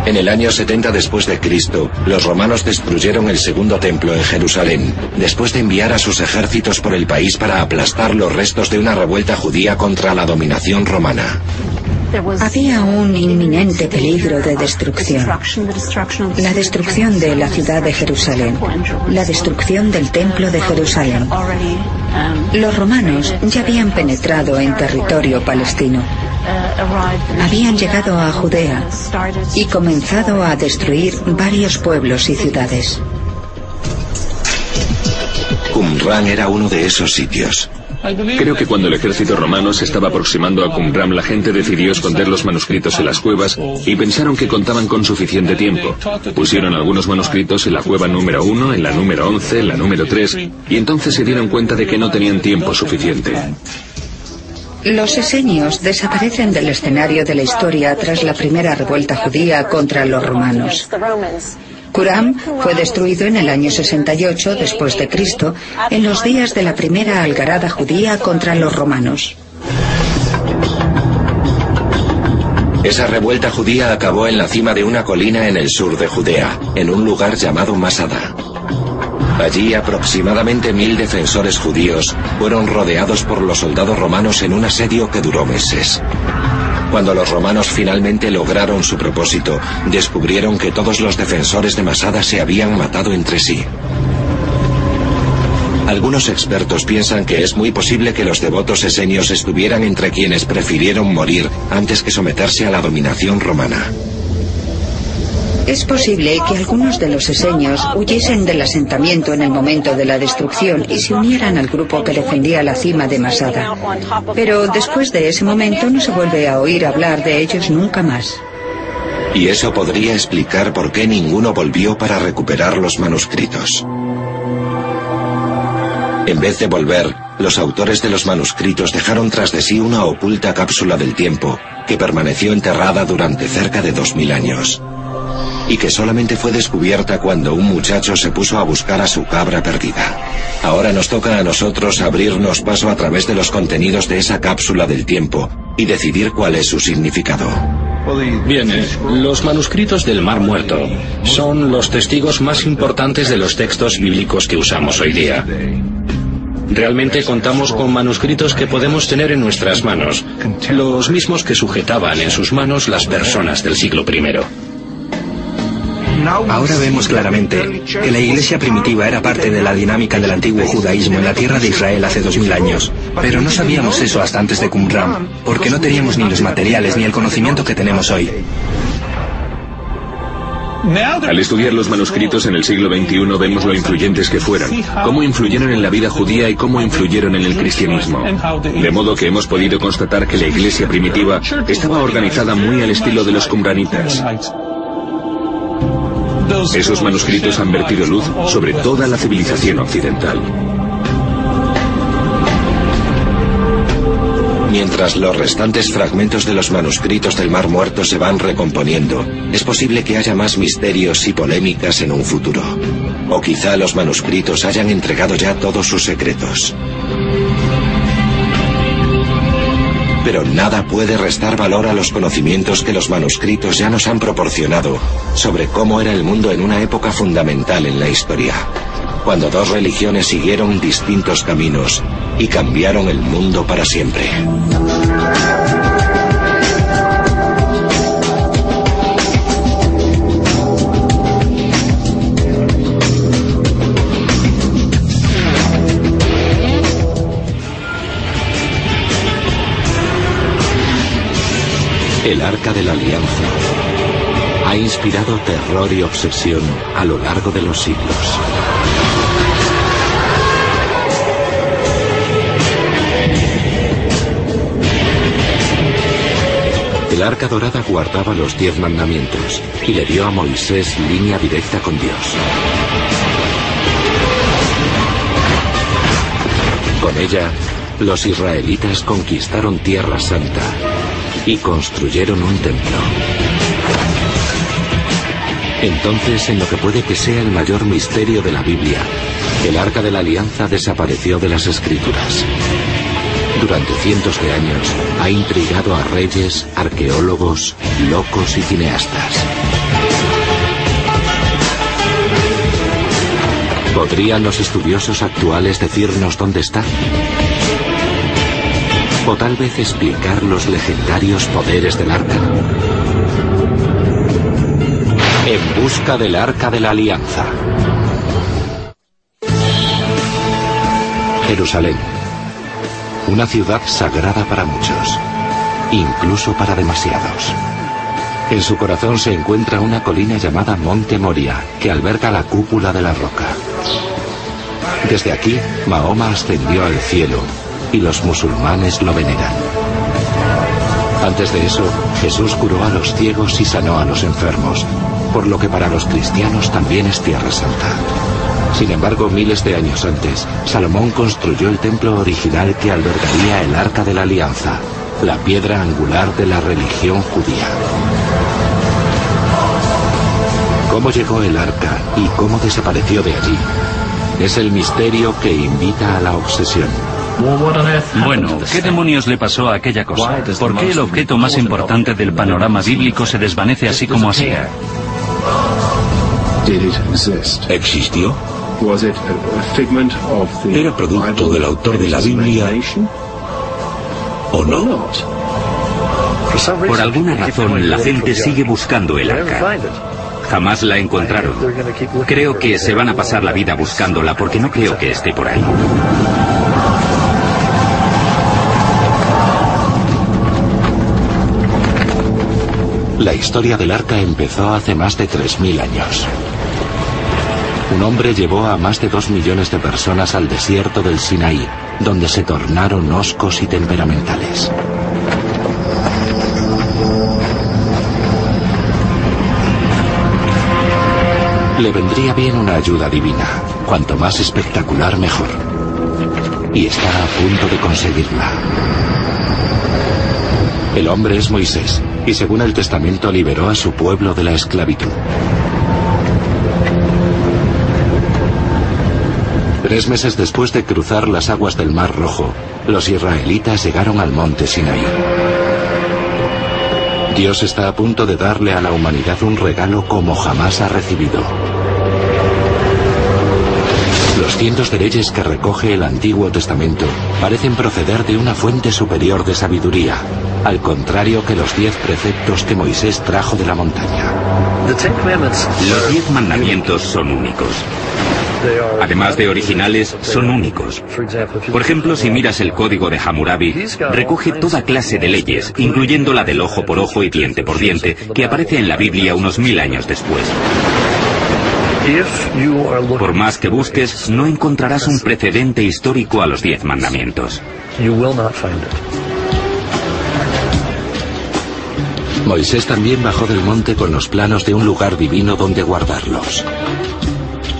En el año 70 después de Cristo, los romanos destruyeron el segundo templo en Jerusalén, después de enviar a sus ejércitos por el país para aplastar los restos de una revuelta judía contra la dominación romana. Había un inminente peligro de destrucción. La destrucción de la ciudad de Jerusalén. La destrucción del templo de Jerusalén. Los romanos ya habían penetrado en territorio palestino. Habían llegado a Judea y comenzado a destruir varios pueblos y ciudades. Qumran era uno de esos sitios. Creo que cuando el ejército romano se estaba aproximando a Qumran, la gente decidió esconder los manuscritos en las cuevas y pensaron que contaban con suficiente tiempo. Pusieron algunos manuscritos en la cueva número 1, en la número 11, en la número 3, y entonces se dieron cuenta de que no tenían tiempo suficiente. Los esenios desaparecen del escenario de la historia tras la primera revuelta judía contra los romanos. Kuram fue destruido en el año 68 después de Cristo, en los días de la primera algarada judía contra los romanos. Esa revuelta judía acabó en la cima de una colina en el sur de Judea, en un lugar llamado Masada. Allí aproximadamente mil defensores judíos fueron rodeados por los soldados romanos en un asedio que duró meses. Cuando los romanos finalmente lograron su propósito, descubrieron que todos los defensores de Masada se habían matado entre sí. Algunos expertos piensan que es muy posible que los devotos esenios estuvieran entre quienes prefirieron morir antes que someterse a la dominación romana. Es posible que algunos de los eseños huyesen del asentamiento en el momento de la destrucción y se unieran al grupo que defendía la cima de Masada. Pero después de ese momento no se vuelve a oír hablar de ellos nunca más. Y eso podría explicar por qué ninguno volvió para recuperar los manuscritos. En vez de volver, los autores de los manuscritos dejaron tras de sí una oculta cápsula del tiempo que permaneció enterrada durante cerca de dos mil años y que solamente fue descubierta cuando un muchacho se puso a buscar a su cabra perdida. Ahora nos toca a nosotros abrirnos paso a través de los contenidos de esa cápsula del tiempo y decidir cuál es su significado. Bien, eh, los manuscritos del Mar Muerto son los testigos más importantes de los textos bíblicos que usamos hoy día. Realmente contamos con manuscritos que podemos tener en nuestras manos, los mismos que sujetaban en sus manos las personas del siglo I. Ahora vemos claramente que la iglesia primitiva era parte de la dinámica del antiguo judaísmo en la tierra de Israel hace dos mil años. Pero no sabíamos eso hasta antes de Qumran, porque no teníamos ni los materiales ni el conocimiento que tenemos hoy. Al estudiar los manuscritos en el siglo XXI vemos lo influyentes que fueron, cómo influyeron en la vida judía y cómo influyeron en el cristianismo. De modo que hemos podido constatar que la iglesia primitiva estaba organizada muy al estilo de los cumranitas. Esos manuscritos han vertido luz sobre toda la civilización occidental. Mientras los restantes fragmentos de los manuscritos del Mar Muerto se van recomponiendo, es posible que haya más misterios y polémicas en un futuro. O quizá los manuscritos hayan entregado ya todos sus secretos. Pero nada puede restar valor a los conocimientos que los manuscritos ya nos han proporcionado sobre cómo era el mundo en una época fundamental en la historia, cuando dos religiones siguieron distintos caminos y cambiaron el mundo para siempre. El Arca de la Alianza ha inspirado terror y obsesión a lo largo de los siglos. El arca dorada guardaba los diez mandamientos y le dio a Moisés línea directa con Dios. Con ella, los israelitas conquistaron Tierra Santa y construyeron un templo. Entonces, en lo que puede que sea el mayor misterio de la Biblia, el arca de la alianza desapareció de las escrituras. Durante cientos de años ha intrigado a reyes, arqueólogos, locos y cineastas. ¿Podrían los estudiosos actuales decirnos dónde está? O tal vez explicar los legendarios poderes del arca. En busca del arca de la alianza. Jerusalén. Una ciudad sagrada para muchos, incluso para demasiados. En su corazón se encuentra una colina llamada Monte Moria, que alberga la cúpula de la roca. Desde aquí, Mahoma ascendió al cielo y los musulmanes lo veneran. Antes de eso, Jesús curó a los ciegos y sanó a los enfermos, por lo que para los cristianos también es tierra santa. Sin embargo, miles de años antes, Salomón construyó el templo original que albergaría el Arca de la Alianza, la piedra angular de la religión judía. ¿Cómo llegó el arca y cómo desapareció de allí? Es el misterio que invita a la obsesión. Bueno, ¿qué demonios le pasó a aquella cosa? ¿Por qué el objeto más importante del panorama bíblico se desvanece así como así? ¿Existió? ¿Era producto del autor de la Biblia o no? Por alguna razón la gente sigue buscando el arca. Jamás la encontraron. Creo que se van a pasar la vida buscándola porque no creo que esté por ahí. La historia del arca empezó hace más de 3.000 años. Un hombre llevó a más de dos millones de personas al desierto del Sinaí, donde se tornaron hoscos y temperamentales. Le vendría bien una ayuda divina. Cuanto más espectacular, mejor. Y está a punto de conseguirla. El hombre es Moisés, y según el testamento liberó a su pueblo de la esclavitud. Tres meses después de cruzar las aguas del Mar Rojo, los israelitas llegaron al monte Sinaí. Dios está a punto de darle a la humanidad un regalo como jamás ha recibido. Los cientos de leyes que recoge el Antiguo Testamento parecen proceder de una fuente superior de sabiduría, al contrario que los diez preceptos que Moisés trajo de la montaña. Los diez mandamientos son únicos. Además de originales, son únicos. Por ejemplo, si miras el código de Hammurabi, recoge toda clase de leyes, incluyendo la del ojo por ojo y diente por diente, que aparece en la Biblia unos mil años después. Por más que busques, no encontrarás un precedente histórico a los diez mandamientos. Moisés también bajó del monte con los planos de un lugar divino donde guardarlos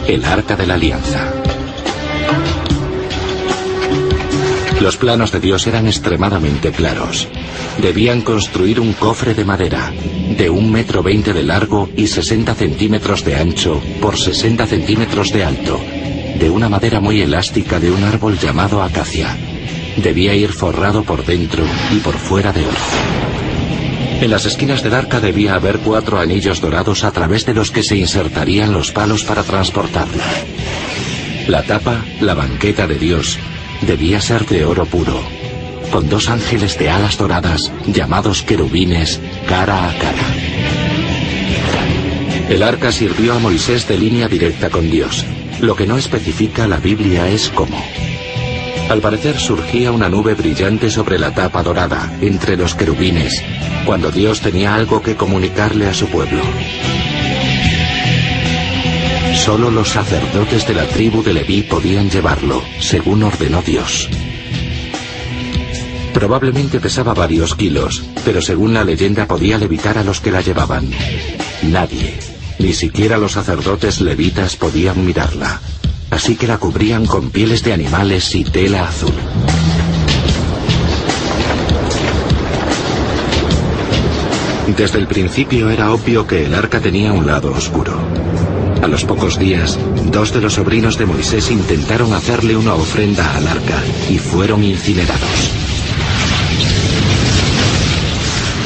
el Arca de la Alianza. Los planos de Dios eran extremadamente claros. Debían construir un cofre de madera, de un metro veinte de largo y 60 centímetros de ancho por 60 centímetros de alto, de una madera muy elástica de un árbol llamado acacia. Debía ir forrado por dentro y por fuera de oro. En las esquinas del arca debía haber cuatro anillos dorados a través de los que se insertarían los palos para transportarla. La tapa, la banqueta de Dios, debía ser de oro puro, con dos ángeles de alas doradas llamados querubines cara a cara. El arca sirvió a Moisés de línea directa con Dios. Lo que no especifica la Biblia es cómo. Al parecer surgía una nube brillante sobre la tapa dorada, entre los querubines, cuando Dios tenía algo que comunicarle a su pueblo. Solo los sacerdotes de la tribu de Leví podían llevarlo, según ordenó Dios. Probablemente pesaba varios kilos, pero según la leyenda podía levitar a los que la llevaban. Nadie, ni siquiera los sacerdotes levitas podían mirarla así que la cubrían con pieles de animales y tela azul. Desde el principio era obvio que el arca tenía un lado oscuro. A los pocos días, dos de los sobrinos de Moisés intentaron hacerle una ofrenda al arca y fueron incinerados.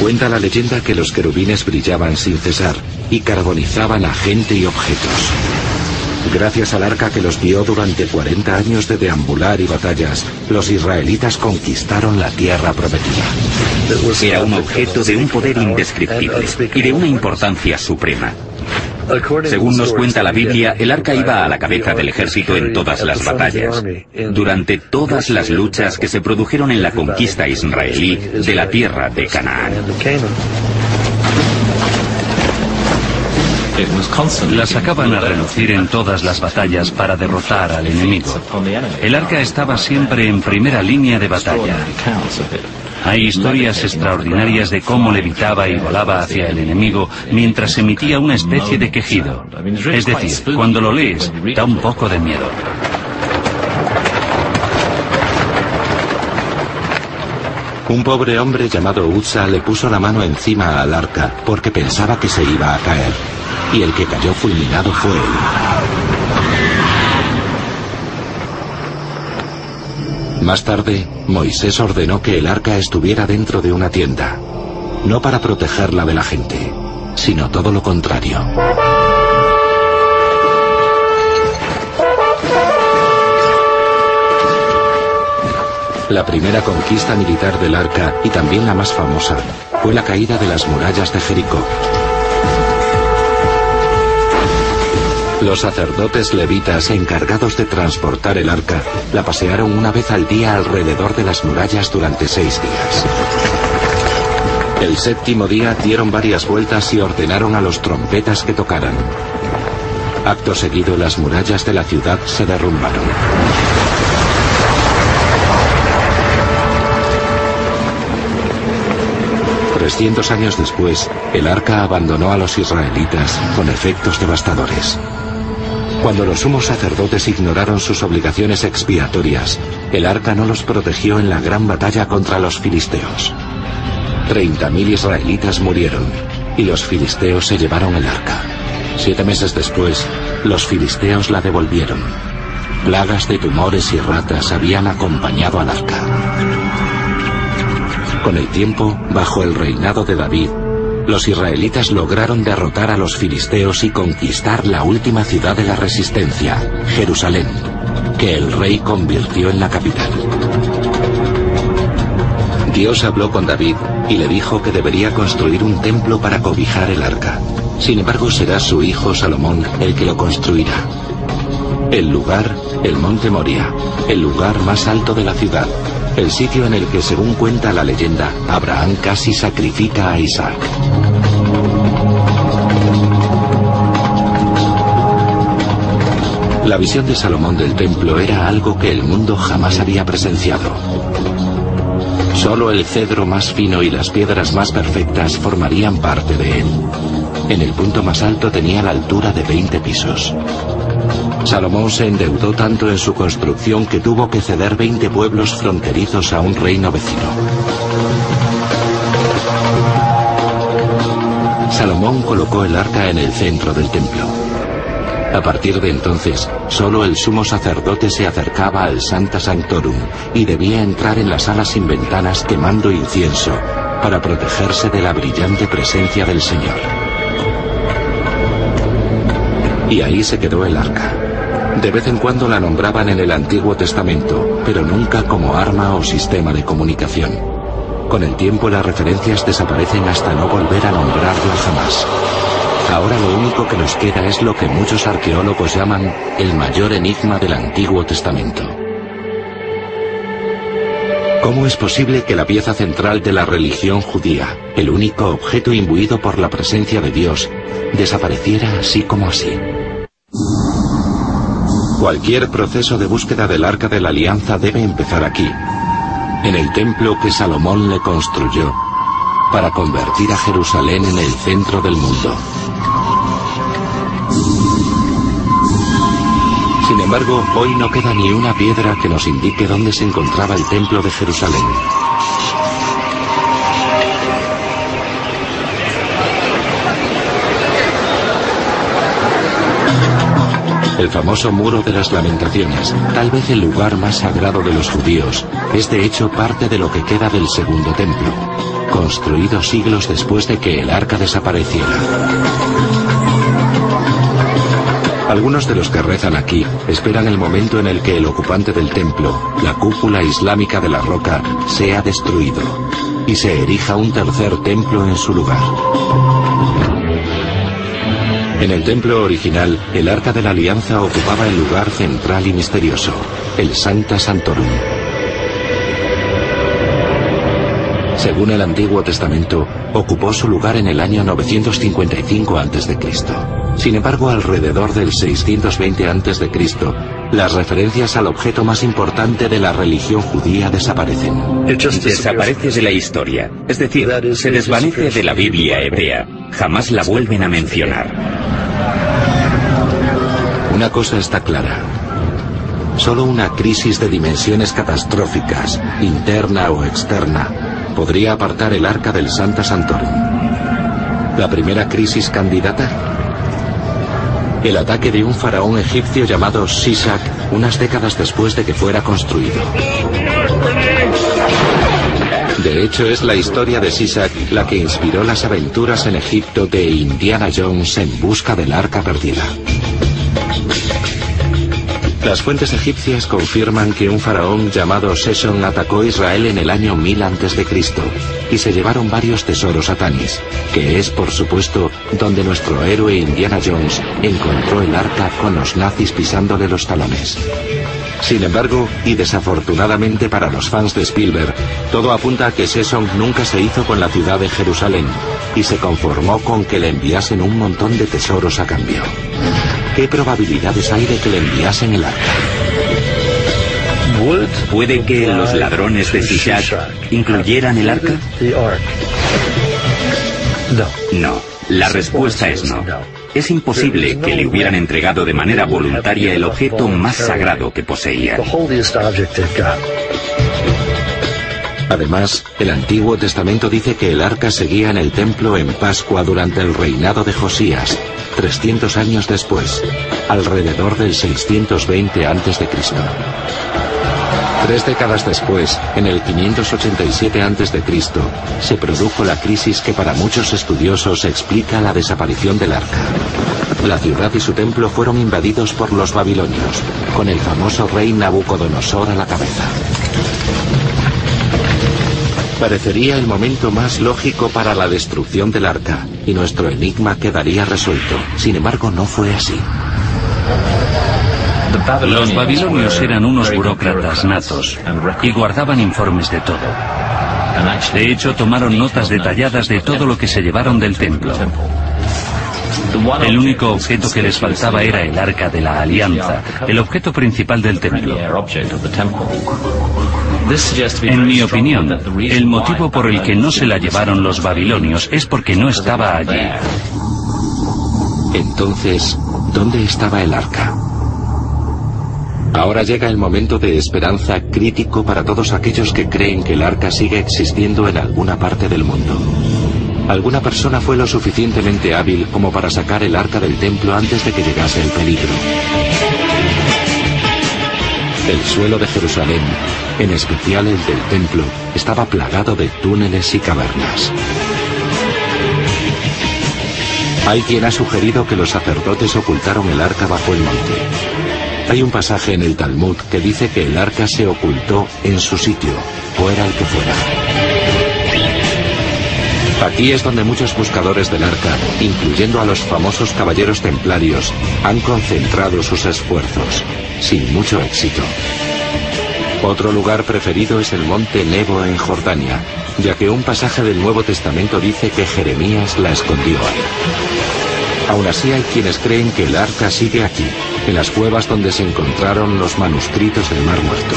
Cuenta la leyenda que los querubines brillaban sin cesar y carbonizaban a gente y objetos. Gracias al arca que los guió durante 40 años de deambular y batallas, los israelitas conquistaron la tierra prometida. Era un objeto de un poder indescriptible y de una importancia suprema. Según nos cuenta la Biblia, el arca iba a la cabeza del ejército en todas las batallas, durante todas las luchas que se produjeron en la conquista israelí de la tierra de Canaán. La sacaban a relucir en todas las batallas para derrotar al enemigo. El arca estaba siempre en primera línea de batalla. Hay historias extraordinarias de cómo levitaba y volaba hacia el enemigo mientras emitía una especie de quejido. Es decir, cuando lo lees, da un poco de miedo. Un pobre hombre llamado Utsa le puso la mano encima al arca porque pensaba que se iba a caer y el que cayó fulminado fue él. Más tarde, Moisés ordenó que el arca estuviera dentro de una tienda, no para protegerla de la gente, sino todo lo contrario. La primera conquista militar del arca, y también la más famosa, fue la caída de las murallas de Jericó. Los sacerdotes levitas encargados de transportar el arca la pasearon una vez al día alrededor de las murallas durante seis días. El séptimo día dieron varias vueltas y ordenaron a los trompetas que tocaran. Acto seguido las murallas de la ciudad se derrumbaron. 300 años después, el arca abandonó a los israelitas con efectos devastadores. Cuando los sumos sacerdotes ignoraron sus obligaciones expiatorias, el arca no los protegió en la gran batalla contra los filisteos. 30.000 israelitas murieron y los filisteos se llevaron el arca. Siete meses después, los filisteos la devolvieron. Plagas de tumores y ratas habían acompañado al arca. Con el tiempo, bajo el reinado de David, los israelitas lograron derrotar a los filisteos y conquistar la última ciudad de la resistencia, Jerusalén, que el rey convirtió en la capital. Dios habló con David y le dijo que debería construir un templo para cobijar el arca. Sin embargo, será su hijo Salomón el que lo construirá. El lugar, el monte Moria, el lugar más alto de la ciudad, el sitio en el que, según cuenta la leyenda, Abraham casi sacrifica a Isaac. La visión de Salomón del templo era algo que el mundo jamás había presenciado. Solo el cedro más fino y las piedras más perfectas formarían parte de él. En el punto más alto tenía la altura de 20 pisos. Salomón se endeudó tanto en su construcción que tuvo que ceder 20 pueblos fronterizos a un reino vecino. Salomón colocó el arca en el centro del templo. A partir de entonces, solo el sumo sacerdote se acercaba al Santa Sanctorum y debía entrar en las salas sin ventanas quemando incienso para protegerse de la brillante presencia del Señor. Y ahí se quedó el arca. De vez en cuando la nombraban en el Antiguo Testamento, pero nunca como arma o sistema de comunicación. Con el tiempo las referencias desaparecen hasta no volver a nombrarla jamás. Ahora lo único que nos queda es lo que muchos arqueólogos llaman el mayor enigma del Antiguo Testamento. ¿Cómo es posible que la pieza central de la religión judía, el único objeto imbuido por la presencia de Dios, desapareciera así como así? Cualquier proceso de búsqueda del arca de la alianza debe empezar aquí, en el templo que Salomón le construyó, para convertir a Jerusalén en el centro del mundo. Sin embargo, hoy no queda ni una piedra que nos indique dónde se encontraba el templo de Jerusalén. El famoso Muro de las Lamentaciones, tal vez el lugar más sagrado de los judíos, es de hecho parte de lo que queda del segundo templo, construido siglos después de que el arca desapareciera. Algunos de los que rezan aquí esperan el momento en el que el ocupante del templo, la cúpula islámica de la roca, sea destruido y se erija un tercer templo en su lugar. En el templo original, el Arca de la Alianza ocupaba el lugar central y misterioso, el Santa Santorum. Según el Antiguo Testamento, ocupó su lugar en el año 955 a.C. Sin embargo, alrededor del 620 a.C., las referencias al objeto más importante de la religión judía desaparecen. Desaparece de la historia, es decir, se desvanece de la Biblia hebrea. Jamás la vuelven a mencionar. Una cosa está clara. Solo una crisis de dimensiones catastróficas, interna o externa, podría apartar el arca del Santa Santorum. ¿La primera crisis candidata? El ataque de un faraón egipcio llamado Sisak unas décadas después de que fuera construido. De hecho, es la historia de Sisak la que inspiró las aventuras en Egipto de Indiana Jones en busca del arca perdida. Las fuentes egipcias confirman que un faraón llamado Sesson atacó Israel en el año 1000 a.C. y se llevaron varios tesoros a Tanis, que es, por supuesto, donde nuestro héroe Indiana Jones encontró el arca con los nazis pisándole los talones. Sin embargo, y desafortunadamente para los fans de Spielberg, todo apunta a que Sesson nunca se hizo con la ciudad de Jerusalén y se conformó con que le enviasen un montón de tesoros a cambio. ¿Qué probabilidades hay de que le enviasen el arca? ¿Puede que los ladrones de Shishak incluyeran el arca? No, la respuesta es no. Es imposible que le hubieran entregado de manera voluntaria el objeto más sagrado que poseían. Además, el Antiguo Testamento dice que el arca seguía en el templo en Pascua durante el reinado de Josías, 300 años después, alrededor del 620 a.C. Tres décadas después, en el 587 a.C., se produjo la crisis que para muchos estudiosos explica la desaparición del arca. La ciudad y su templo fueron invadidos por los babilonios, con el famoso rey Nabucodonosor a la cabeza. Parecería el momento más lógico para la destrucción del arca, y nuestro enigma quedaría resuelto. Sin embargo, no fue así. Los babilonios eran unos burócratas natos y guardaban informes de todo. De hecho, tomaron notas detalladas de todo lo que se llevaron del templo. El único objeto que les faltaba era el arca de la alianza, el objeto principal del templo. En mi opinión, el motivo por el que no se la llevaron los babilonios es porque no estaba allí. Entonces, ¿dónde estaba el arca? Ahora llega el momento de esperanza crítico para todos aquellos que creen que el arca sigue existiendo en alguna parte del mundo. Alguna persona fue lo suficientemente hábil como para sacar el arca del templo antes de que llegase el peligro. El suelo de Jerusalén, en especial el del templo, estaba plagado de túneles y cavernas. Hay quien ha sugerido que los sacerdotes ocultaron el arca bajo el monte. Hay un pasaje en el Talmud que dice que el arca se ocultó en su sitio, fuera el que fuera. Aquí es donde muchos buscadores del arca, incluyendo a los famosos caballeros templarios, han concentrado sus esfuerzos, sin mucho éxito. Otro lugar preferido es el monte Nebo en Jordania, ya que un pasaje del Nuevo Testamento dice que Jeremías la escondió ahí. Aún así hay quienes creen que el arca sigue aquí, en las cuevas donde se encontraron los manuscritos del Mar Muerto.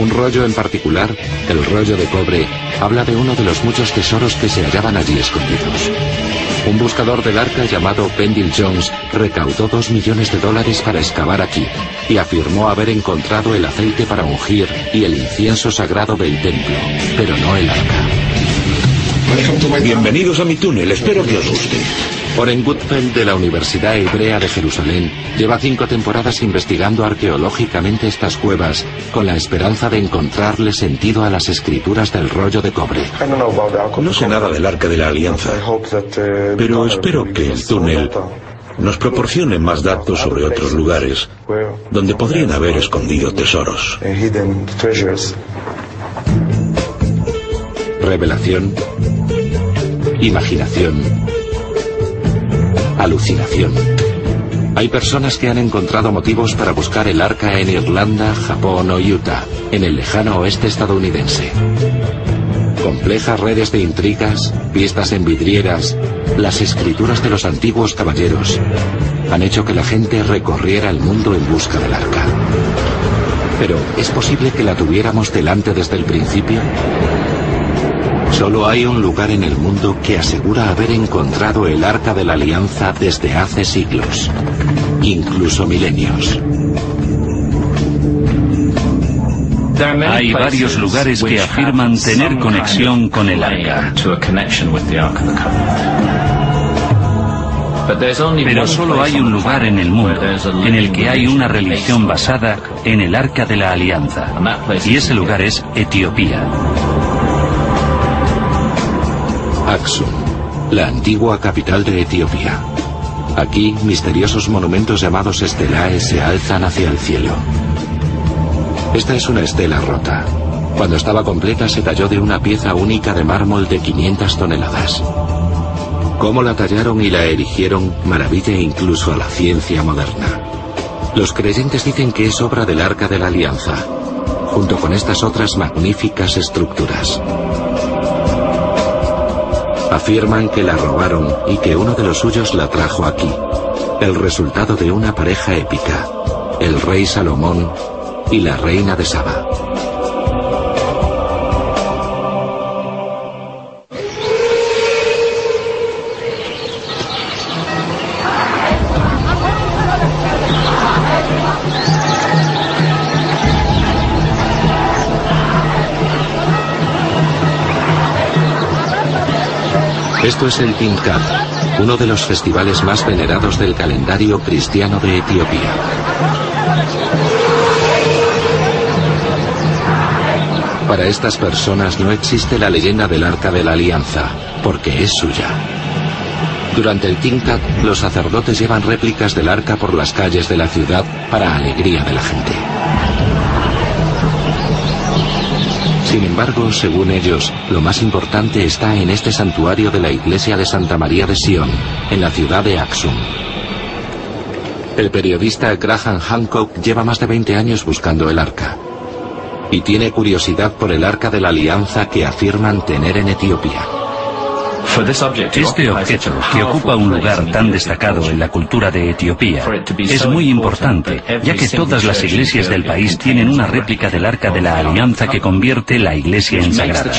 Un rollo en particular, el rollo de cobre, habla de uno de los muchos tesoros que se hallaban allí escondidos. Un buscador del arca llamado Pendle Jones recaudó dos millones de dólares para excavar aquí y afirmó haber encontrado el aceite para ungir y el incienso sagrado del templo, pero no el arca. Bienvenidos a mi túnel, espero que os guste. Oren Gutfeld de la Universidad Hebrea de Jerusalén lleva cinco temporadas investigando arqueológicamente estas cuevas con la esperanza de encontrarle sentido a las escrituras del rollo de cobre. No sé nada del arca de la alianza, pero espero que el túnel nos proporcione más datos sobre otros lugares donde podrían haber escondido tesoros. Revelación, imaginación, alucinación. Hay personas que han encontrado motivos para buscar el arca en Irlanda, Japón o Utah, en el lejano oeste estadounidense. Complejas redes de intrigas, pistas en vidrieras, las escrituras de los antiguos caballeros han hecho que la gente recorriera el mundo en busca del arca. Pero, ¿es posible que la tuviéramos delante desde el principio? Solo hay un lugar en el mundo que asegura haber encontrado el arca de la alianza desde hace siglos, incluso milenios. Hay varios lugares que afirman tener conexión con el arca. Pero solo hay un lugar en el mundo en el que hay una religión basada en el arca de la alianza. Y ese lugar es Etiopía. Aksum, la antigua capital de Etiopía. Aquí, misteriosos monumentos llamados estelae se alzan hacia el cielo. Esta es una estela rota. Cuando estaba completa se talló de una pieza única de mármol de 500 toneladas. Cómo la tallaron y la erigieron maravilla incluso a la ciencia moderna. Los creyentes dicen que es obra del Arca de la Alianza, junto con estas otras magníficas estructuras. Afirman que la robaron y que uno de los suyos la trajo aquí, el resultado de una pareja épica, el rey Salomón y la reina de Saba. Esto es el Timkat, uno de los festivales más venerados del calendario cristiano de Etiopía. Para estas personas no existe la leyenda del Arca de la Alianza, porque es suya. Durante el Timkat, los sacerdotes llevan réplicas del arca por las calles de la ciudad para alegría de la gente. Sin embargo, según ellos, lo más importante está en este santuario de la iglesia de Santa María de Sion, en la ciudad de Aksum. El periodista Graham Hancock lleva más de 20 años buscando el arca. Y tiene curiosidad por el arca de la alianza que afirman tener en Etiopía. Este objeto, que ocupa un lugar tan destacado en la cultura de Etiopía, es muy importante, ya que todas las iglesias del país tienen una réplica del Arca de la Alianza que convierte la iglesia en sagrada.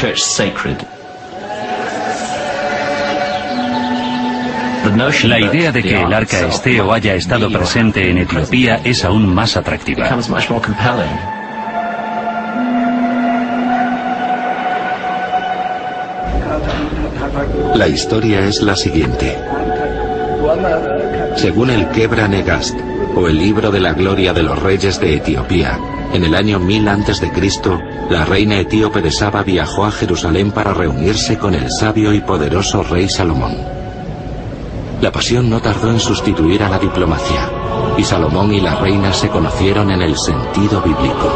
La idea de que el arca esté o haya estado presente en Etiopía es aún más atractiva. La historia es la siguiente. Según el Kebra Negast, o el libro de la gloria de los reyes de Etiopía, en el año 1000 a.C., la reina etíope de Saba viajó a Jerusalén para reunirse con el sabio y poderoso rey Salomón. La pasión no tardó en sustituir a la diplomacia, y Salomón y la reina se conocieron en el sentido bíblico.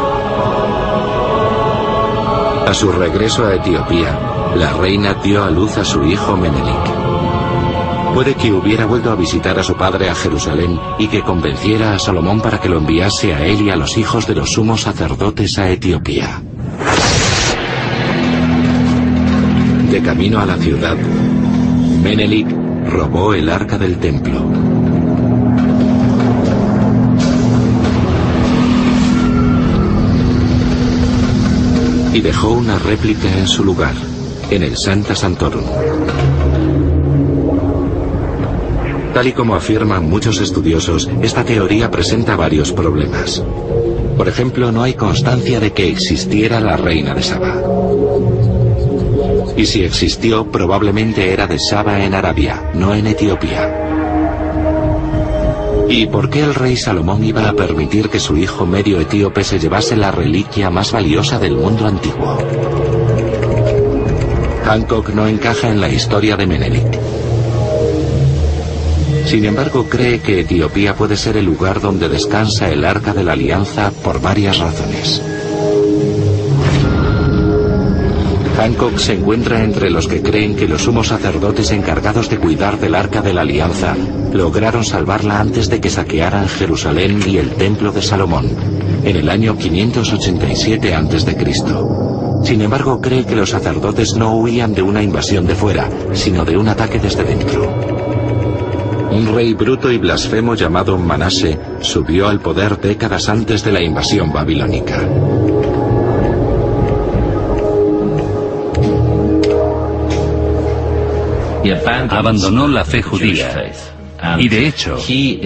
A su regreso a Etiopía, la reina dio a luz a su hijo Menelik. Puede que hubiera vuelto a visitar a su padre a Jerusalén y que convenciera a Salomón para que lo enviase a él y a los hijos de los sumos sacerdotes a Etiopía. De camino a la ciudad, Menelik robó el arca del templo. Y dejó una réplica en su lugar en el Santa Santorum. Tal y como afirman muchos estudiosos, esta teoría presenta varios problemas. Por ejemplo, no hay constancia de que existiera la reina de Saba. Y si existió, probablemente era de Saba en Arabia, no en Etiopía. ¿Y por qué el rey Salomón iba a permitir que su hijo medio etíope se llevase la reliquia más valiosa del mundo antiguo? Hancock no encaja en la historia de Menelik. Sin embargo, cree que Etiopía puede ser el lugar donde descansa el Arca de la Alianza por varias razones. Hancock se encuentra entre los que creen que los sumos sacerdotes encargados de cuidar del Arca de la Alianza lograron salvarla antes de que saquearan Jerusalén y el Templo de Salomón, en el año 587 a.C. Sin embargo, cree que los sacerdotes no huían de una invasión de fuera, sino de un ataque desde dentro. Un rey bruto y blasfemo llamado Manase subió al poder décadas antes de la invasión babilónica. Abandonó la fe judía y de hecho,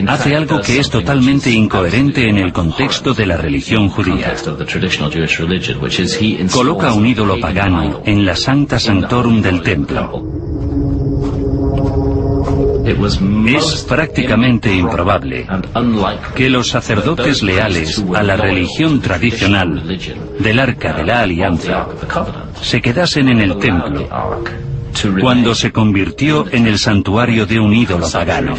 hace algo que es totalmente incoherente en el contexto de la religión judía. Coloca un ídolo pagano en la Santa Sanctorum del templo. Es prácticamente improbable que los sacerdotes leales a la religión tradicional del Arca de la Alianza se quedasen en el templo cuando se convirtió en el santuario de un ídolo pagano.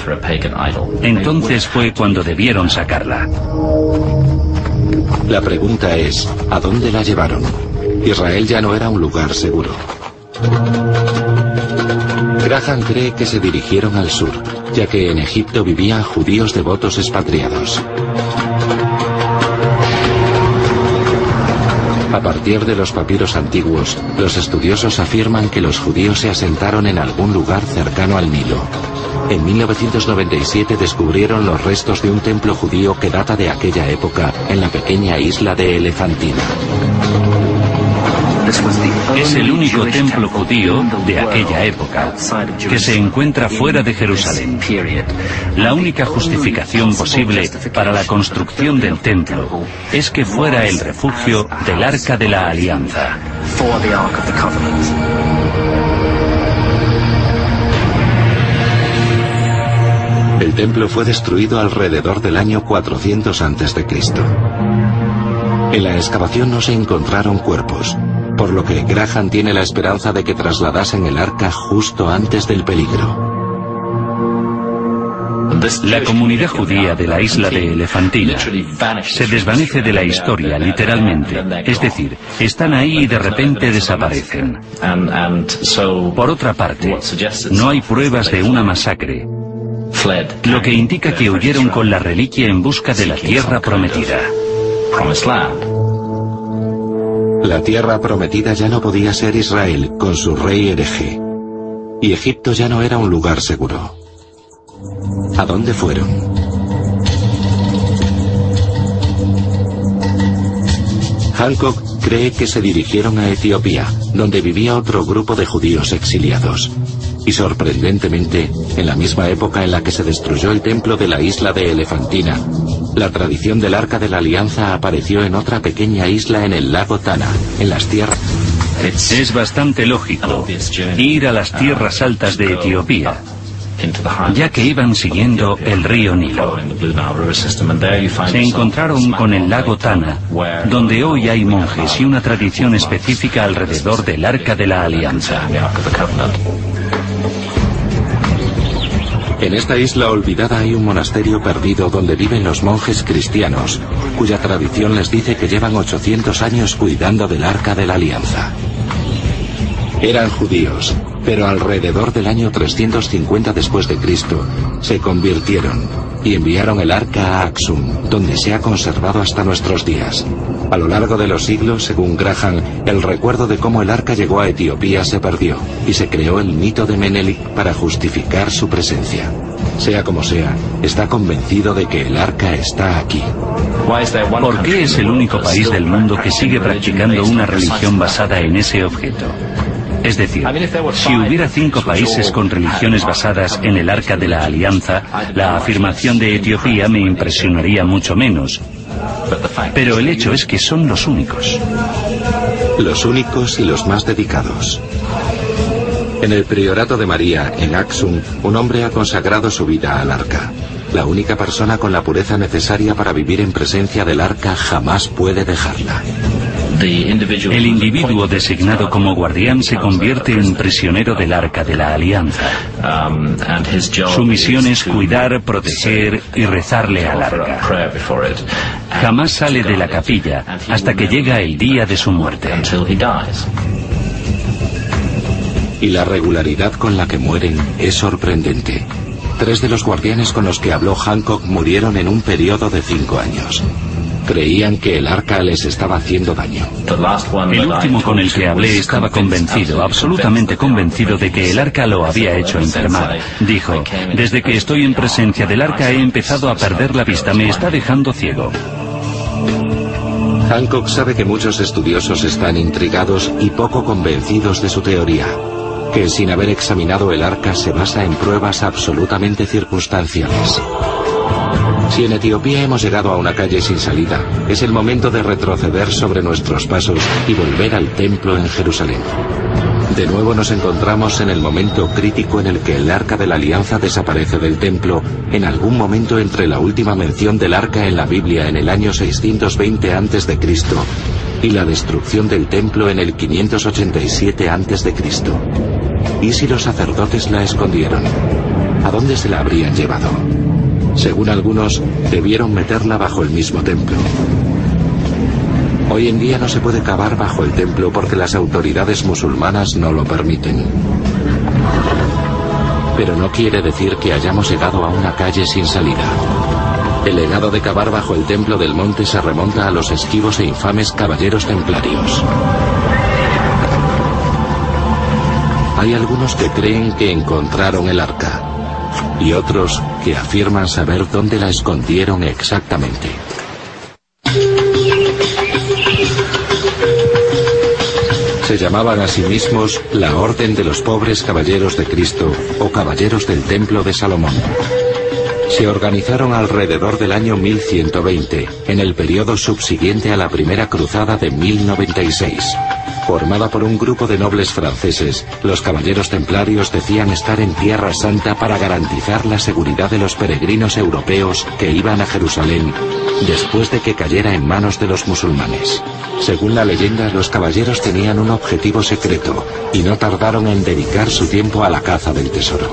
Entonces fue cuando debieron sacarla. La pregunta es, ¿a dónde la llevaron? Israel ya no era un lugar seguro. Graham cree que se dirigieron al sur, ya que en Egipto vivían judíos devotos expatriados. Partir de los papiros antiguos, los estudiosos afirman que los judíos se asentaron en algún lugar cercano al Nilo. En 1997 descubrieron los restos de un templo judío que data de aquella época en la pequeña isla de Elefantina. Es el único templo judío de aquella época que se encuentra fuera de Jerusalén. La única justificación posible para la construcción del templo es que fuera el refugio del Arca de la Alianza. El templo fue destruido alrededor del año 400 a.C. En la excavación no se encontraron cuerpos, por lo que Graham tiene la esperanza de que trasladasen el arca justo antes del peligro. La comunidad judía de la isla de Elefantina se desvanece de la historia literalmente, es decir, están ahí y de repente desaparecen. Por otra parte, no hay pruebas de una masacre, lo que indica que huyeron con la reliquia en busca de la tierra prometida. La tierra prometida ya no podía ser Israel con su rey hereje. Y Egipto ya no era un lugar seguro. ¿A dónde fueron? Hancock cree que se dirigieron a Etiopía, donde vivía otro grupo de judíos exiliados. Y sorprendentemente, en la misma época en la que se destruyó el templo de la isla de Elefantina, la tradición del Arca de la Alianza apareció en otra pequeña isla en el lago Tana, en las tierras. Es bastante lógico ir a las tierras altas de Etiopía, ya que iban siguiendo el río Nilo. Se encontraron con el lago Tana, donde hoy hay monjes y una tradición específica alrededor del Arca de la Alianza. En esta isla olvidada hay un monasterio perdido donde viven los monjes cristianos, cuya tradición les dice que llevan 800 años cuidando del arca de la alianza. Eran judíos, pero alrededor del año 350 después de Cristo se convirtieron y enviaron el arca a Axum, donde se ha conservado hasta nuestros días. A lo largo de los siglos, según Graham, el recuerdo de cómo el arca llegó a Etiopía se perdió y se creó el mito de Menelik para justificar su presencia. Sea como sea, está convencido de que el arca está aquí. ¿Por qué es el único país del mundo que sigue practicando una religión basada en ese objeto? Es decir, si hubiera cinco países con religiones basadas en el arca de la alianza, la afirmación de Etiopía me impresionaría mucho menos. Pero el hecho es que son los únicos. Los únicos y los más dedicados. En el priorato de María, en Axum, un hombre ha consagrado su vida al arca. La única persona con la pureza necesaria para vivir en presencia del arca jamás puede dejarla. El individuo designado como guardián se convierte en prisionero del arca de la alianza. Su misión es cuidar, proteger y rezarle al arca. Jamás sale de la capilla hasta que llega el día de su muerte. Y la regularidad con la que mueren es sorprendente. Tres de los guardianes con los que habló Hancock murieron en un periodo de cinco años. Creían que el arca les estaba haciendo daño. El último con el que hablé estaba convencido, absolutamente convencido de que el arca lo había hecho enfermar. Dijo, desde que estoy en presencia del arca he empezado a perder la vista, me está dejando ciego. Hancock sabe que muchos estudiosos están intrigados y poco convencidos de su teoría, que sin haber examinado el arca se basa en pruebas absolutamente circunstanciales. Si en Etiopía hemos llegado a una calle sin salida, es el momento de retroceder sobre nuestros pasos y volver al templo en Jerusalén. De nuevo nos encontramos en el momento crítico en el que el arca de la alianza desaparece del templo, en algún momento entre la última mención del arca en la Biblia en el año 620 a.C. y la destrucción del templo en el 587 a.C. ¿Y si los sacerdotes la escondieron? ¿A dónde se la habrían llevado? Según algunos, debieron meterla bajo el mismo templo. Hoy en día no se puede cavar bajo el templo porque las autoridades musulmanas no lo permiten. Pero no quiere decir que hayamos llegado a una calle sin salida. El legado de cavar bajo el templo del monte se remonta a los esquivos e infames caballeros templarios. Hay algunos que creen que encontraron el arca y otros que afirman saber dónde la escondieron exactamente. Se llamaban a sí mismos la Orden de los Pobres Caballeros de Cristo o Caballeros del Templo de Salomón. Se organizaron alrededor del año 1120, en el periodo subsiguiente a la primera cruzada de 1096. Formada por un grupo de nobles franceses, los caballeros templarios decían estar en Tierra Santa para garantizar la seguridad de los peregrinos europeos que iban a Jerusalén después de que cayera en manos de los musulmanes. Según la leyenda, los caballeros tenían un objetivo secreto y no tardaron en dedicar su tiempo a la caza del tesoro.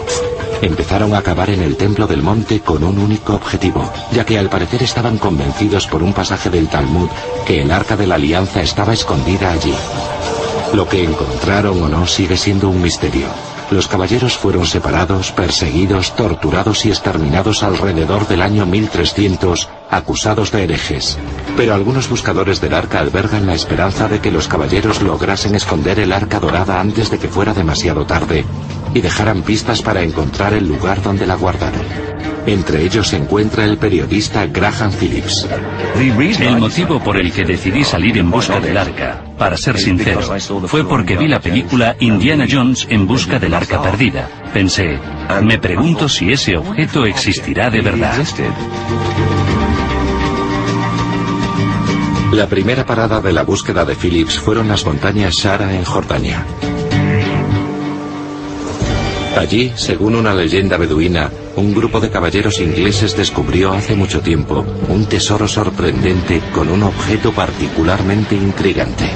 Empezaron a cavar en el templo del monte con un único objetivo, ya que al parecer estaban convencidos por un pasaje del Talmud que el arca de la alianza estaba escondida allí. Lo que encontraron o no sigue siendo un misterio. Los caballeros fueron separados, perseguidos, torturados y exterminados alrededor del año 1300, acusados de herejes. Pero algunos buscadores del arca albergan la esperanza de que los caballeros lograsen esconder el arca dorada antes de que fuera demasiado tarde y dejaran pistas para encontrar el lugar donde la guardaron. Entre ellos se encuentra el periodista Graham Phillips. El motivo por el que decidí salir en busca del arca, para ser sincero, fue porque vi la película Indiana Jones en busca del arca perdida. Pensé, me pregunto si ese objeto existirá de verdad. La primera parada de la búsqueda de Phillips fueron las montañas Shara en Jordania. Allí, según una leyenda beduina, un grupo de caballeros ingleses descubrió hace mucho tiempo un tesoro sorprendente con un objeto particularmente intrigante.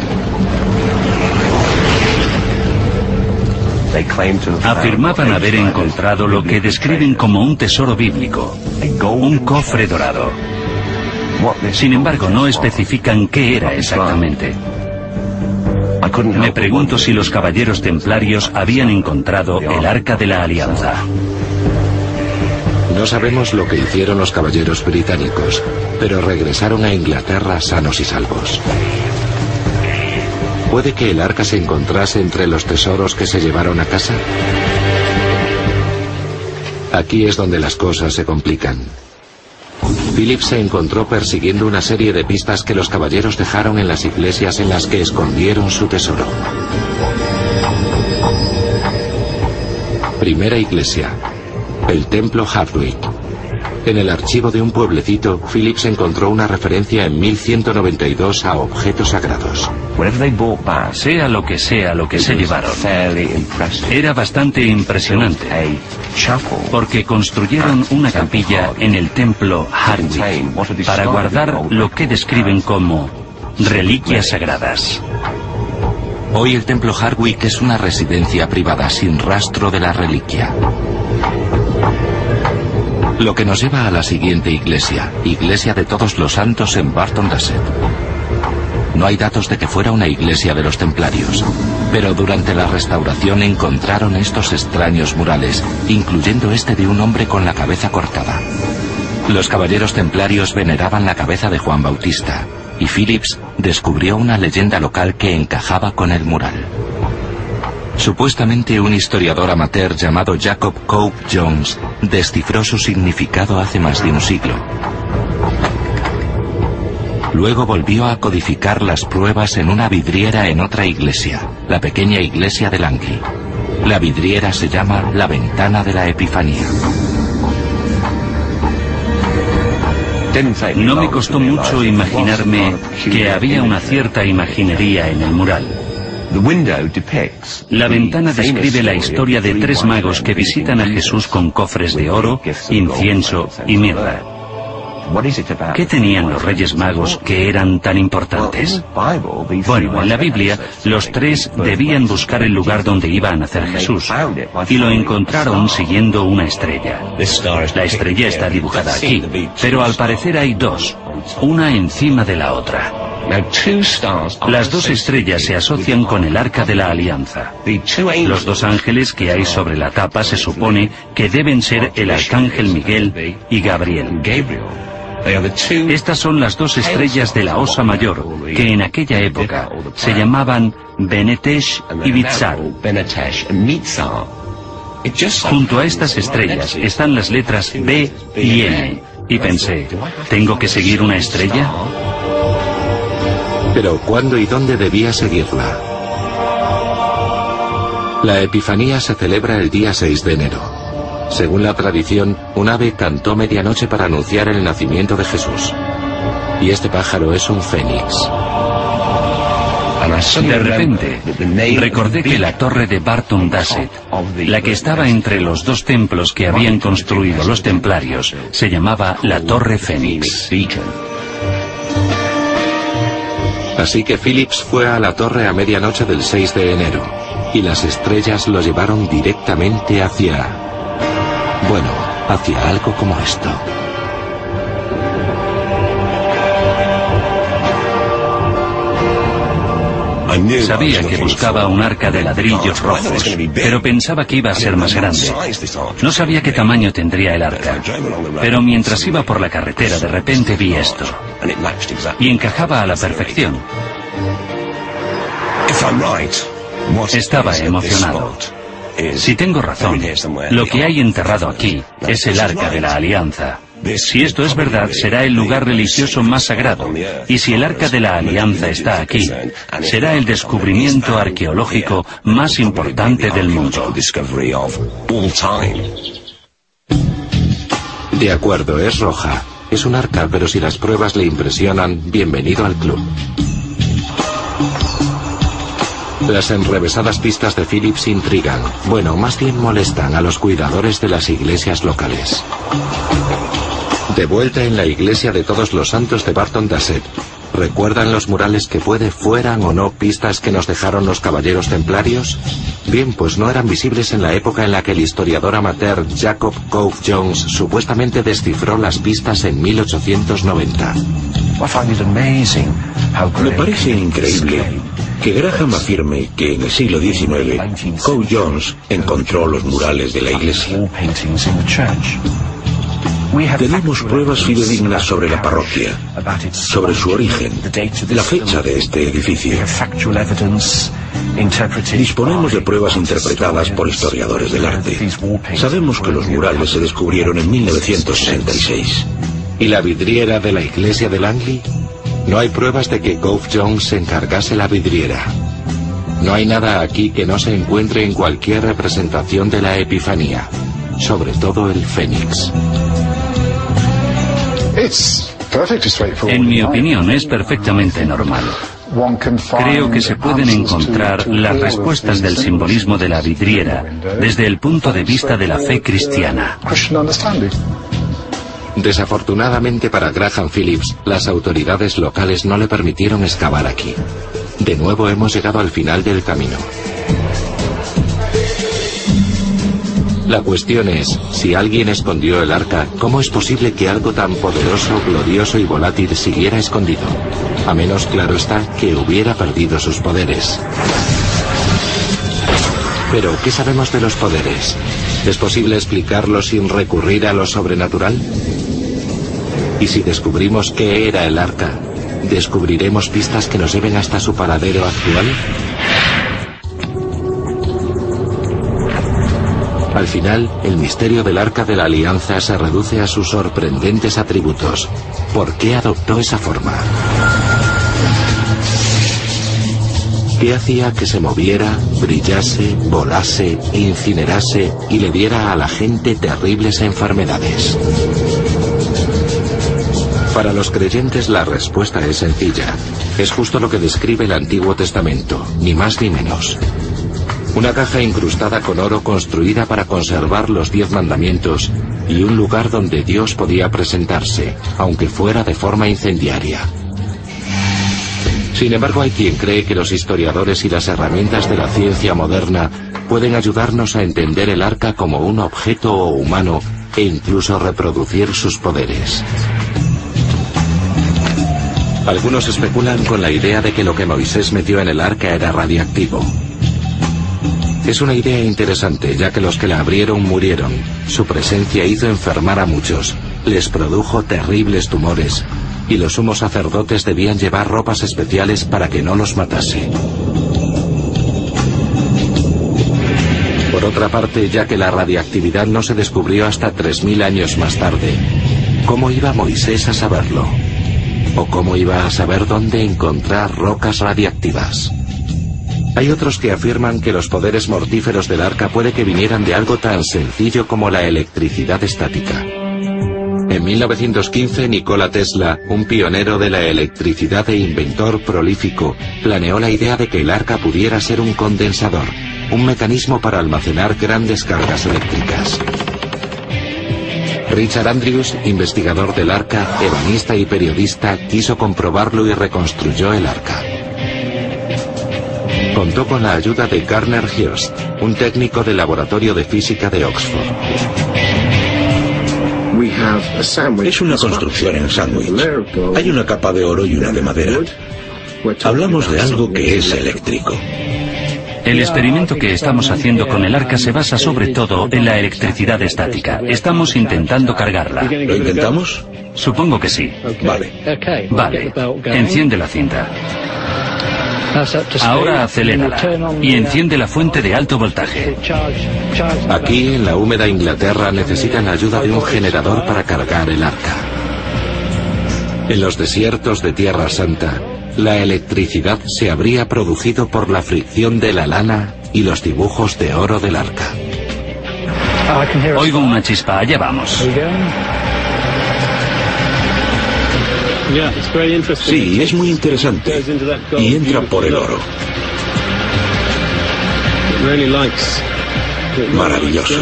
Afirmaban haber encontrado lo que describen como un tesoro bíblico, un cofre dorado. Sin embargo, no especifican qué era exactamente. Me pregunto si los caballeros templarios habían encontrado el arca de la alianza. No sabemos lo que hicieron los caballeros británicos, pero regresaron a Inglaterra sanos y salvos. ¿Puede que el arca se encontrase entre los tesoros que se llevaron a casa? Aquí es donde las cosas se complican. Philip se encontró persiguiendo una serie de pistas que los caballeros dejaron en las iglesias en las que escondieron su tesoro. Primera iglesia, el templo Hardwick. En el archivo de un pueblecito, Phillips encontró una referencia en 1192 a objetos sagrados. Sea lo que sea lo que se llevaron, era bastante impresionante, porque construyeron una capilla en el templo Hardwick para guardar lo que describen como reliquias sagradas. Hoy el templo Hardwick es una residencia privada sin rastro de la reliquia. Lo que nos lleva a la siguiente iglesia, Iglesia de Todos los Santos en Barton Dasset. No hay datos de que fuera una iglesia de los templarios, pero durante la restauración encontraron estos extraños murales, incluyendo este de un hombre con la cabeza cortada. Los caballeros templarios veneraban la cabeza de Juan Bautista, y Phillips descubrió una leyenda local que encajaba con el mural. Supuestamente un historiador amateur llamado Jacob Cope Jones descifró su significado hace más de un siglo. Luego volvió a codificar las pruebas en una vidriera en otra iglesia, la pequeña iglesia de Langley. La vidriera se llama la ventana de la Epifanía. No me costó mucho imaginarme que había una cierta imaginería en el mural. La ventana describe la historia de tres magos que visitan a Jesús con cofres de oro, incienso y mirra. ¿Qué tenían los Reyes Magos que eran tan importantes? Bueno, en la Biblia, los tres debían buscar el lugar donde iba a nacer Jesús, y lo encontraron siguiendo una estrella. La estrella está dibujada aquí, pero al parecer hay dos, una encima de la otra. Las dos estrellas se asocian con el arca de la alianza. Los dos ángeles que hay sobre la tapa se supone que deben ser el arcángel Miguel y Gabriel. Estas son las dos estrellas de la Osa Mayor, que en aquella época se llamaban Benetesh y Bitzar. Junto a estas estrellas están las letras B y N. Y pensé, ¿tengo que seguir una estrella? Pero ¿cuándo y dónde debía seguirla? La Epifanía se celebra el día 6 de enero. Según la tradición, un ave cantó medianoche para anunciar el nacimiento de Jesús. Y este pájaro es un fénix. De repente, recordé que la torre de Barton Dasset, la que estaba entre los dos templos que habían construido los templarios, se llamaba la Torre Fénix. Así que Phillips fue a la torre a medianoche del 6 de enero, y las estrellas lo llevaron directamente hacia... Bueno, hacia algo como esto. Sabía que buscaba un arca de ladrillos rojos, pero pensaba que iba a ser más grande. No sabía qué tamaño tendría el arca, pero mientras iba por la carretera de repente vi esto, y encajaba a la perfección. Estaba emocionado. Si tengo razón, lo que hay enterrado aquí es el arca de la alianza. Si esto es verdad, será el lugar religioso más sagrado. Y si el arca de la alianza está aquí, será el descubrimiento arqueológico más importante del mundo. De acuerdo, es roja. Es un arca, pero si las pruebas le impresionan, bienvenido al club. Las enrevesadas pistas de Phillips intrigan, bueno, más bien molestan a los cuidadores de las iglesias locales. De vuelta en la iglesia de todos los santos de Barton Dasset, ¿recuerdan los murales que puede fueran o no pistas que nos dejaron los caballeros templarios? Bien, pues no eran visibles en la época en la que el historiador amateur Jacob Cove Jones supuestamente descifró las pistas en 1890. Me parece increíble que Graham afirme que en el siglo XIX Cove Jones encontró los murales de la iglesia. Tenemos pruebas fidedignas sobre la parroquia, sobre su origen, la fecha de este edificio. Disponemos de pruebas interpretadas por historiadores del arte. Sabemos que los murales se descubrieron en 1966. ¿Y la vidriera de la iglesia de Langley? No hay pruebas de que Gove Jones se encargase la vidriera. No hay nada aquí que no se encuentre en cualquier representación de la Epifanía, sobre todo el Fénix. En mi opinión es perfectamente normal. Creo que se pueden encontrar las respuestas del simbolismo de la vidriera desde el punto de vista de la fe cristiana. Desafortunadamente para Graham Phillips, las autoridades locales no le permitieron excavar aquí. De nuevo hemos llegado al final del camino. La cuestión es, si alguien escondió el arca, ¿cómo es posible que algo tan poderoso, glorioso y volátil siguiera escondido? A menos claro está que hubiera perdido sus poderes. Pero, ¿qué sabemos de los poderes? ¿Es posible explicarlo sin recurrir a lo sobrenatural? Y si descubrimos qué era el arca, ¿descubriremos pistas que nos lleven hasta su paradero actual? Al final, el misterio del arca de la alianza se reduce a sus sorprendentes atributos. ¿Por qué adoptó esa forma? ¿Qué hacía que se moviera, brillase, volase, incinerase y le diera a la gente terribles enfermedades? Para los creyentes la respuesta es sencilla. Es justo lo que describe el Antiguo Testamento, ni más ni menos. Una caja incrustada con oro construida para conservar los diez mandamientos y un lugar donde Dios podía presentarse, aunque fuera de forma incendiaria. Sin embargo, hay quien cree que los historiadores y las herramientas de la ciencia moderna pueden ayudarnos a entender el arca como un objeto o humano e incluso reproducir sus poderes. Algunos especulan con la idea de que lo que Moisés metió en el arca era radiactivo. Es una idea interesante, ya que los que la abrieron murieron. Su presencia hizo enfermar a muchos, les produjo terribles tumores, y los sumos sacerdotes debían llevar ropas especiales para que no los matase. Por otra parte, ya que la radiactividad no se descubrió hasta 3.000 años más tarde, ¿cómo iba Moisés a saberlo? ¿O cómo iba a saber dónde encontrar rocas radiactivas? Hay otros que afirman que los poderes mortíferos del arca puede que vinieran de algo tan sencillo como la electricidad estática. En 1915, Nikola Tesla, un pionero de la electricidad e inventor prolífico, planeó la idea de que el arca pudiera ser un condensador, un mecanismo para almacenar grandes cargas eléctricas. Richard Andrews, investigador del arca, ebanista y periodista, quiso comprobarlo y reconstruyó el arca. Contó con la ayuda de Garner Hirst, un técnico del Laboratorio de Física de Oxford. Es una construcción en sándwich. Hay una capa de oro y una de madera. Hablamos de algo que es eléctrico. El experimento que estamos haciendo con el arca se basa sobre todo en la electricidad estática. Estamos intentando cargarla. ¿Lo intentamos? Supongo que sí. Vale. Vale. Enciende la cinta. Ahora acelérala y enciende la fuente de alto voltaje. Aquí, en la húmeda Inglaterra, necesitan la ayuda de un generador para cargar el arca. En los desiertos de Tierra Santa, la electricidad se habría producido por la fricción de la lana y los dibujos de oro del arca. Oigo una chispa, allá vamos. Sí, es muy interesante. Y entra por el oro. Maravilloso.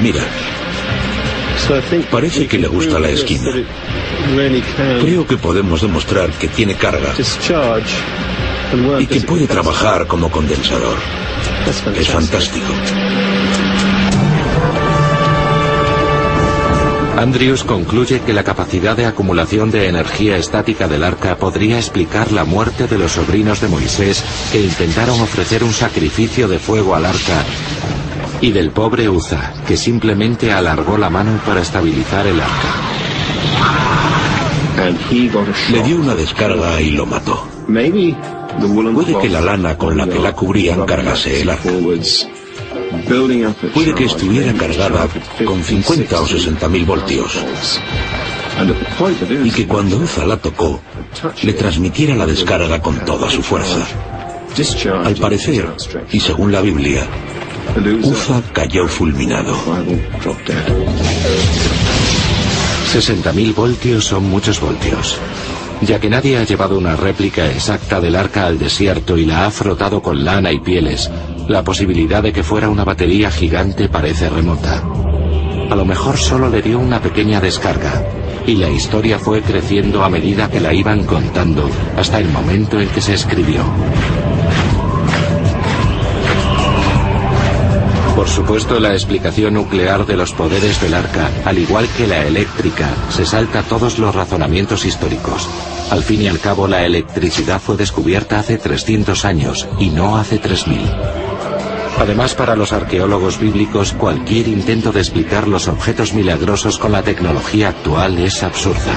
Mira, parece que le gusta la esquina. Creo que podemos demostrar que tiene carga y que puede trabajar como condensador. Es fantástico. Andrews concluye que la capacidad de acumulación de energía estática del arca podría explicar la muerte de los sobrinos de Moisés que intentaron ofrecer un sacrificio de fuego al arca y del pobre Uza, que simplemente alargó la mano para estabilizar el arca. Le dio una descarga y lo mató. Puede que la lana con la que la cubrían cargase el arca. Puede que estuviera cargada con 50 o 60 mil voltios. Y que cuando Uza la tocó, le transmitiera la descarga con toda su fuerza. Al parecer, y según la Biblia, Uza cayó fulminado. 60.000 voltios son muchos voltios. Ya que nadie ha llevado una réplica exacta del arca al desierto y la ha frotado con lana y pieles, la posibilidad de que fuera una batería gigante parece remota. A lo mejor solo le dio una pequeña descarga, y la historia fue creciendo a medida que la iban contando, hasta el momento en que se escribió. Por supuesto, la explicación nuclear de los poderes del arca, al igual que la eléctrica, se salta todos los razonamientos históricos. Al fin y al cabo, la electricidad fue descubierta hace 300 años y no hace 3000. Además, para los arqueólogos bíblicos, cualquier intento de explicar los objetos milagrosos con la tecnología actual es absurda.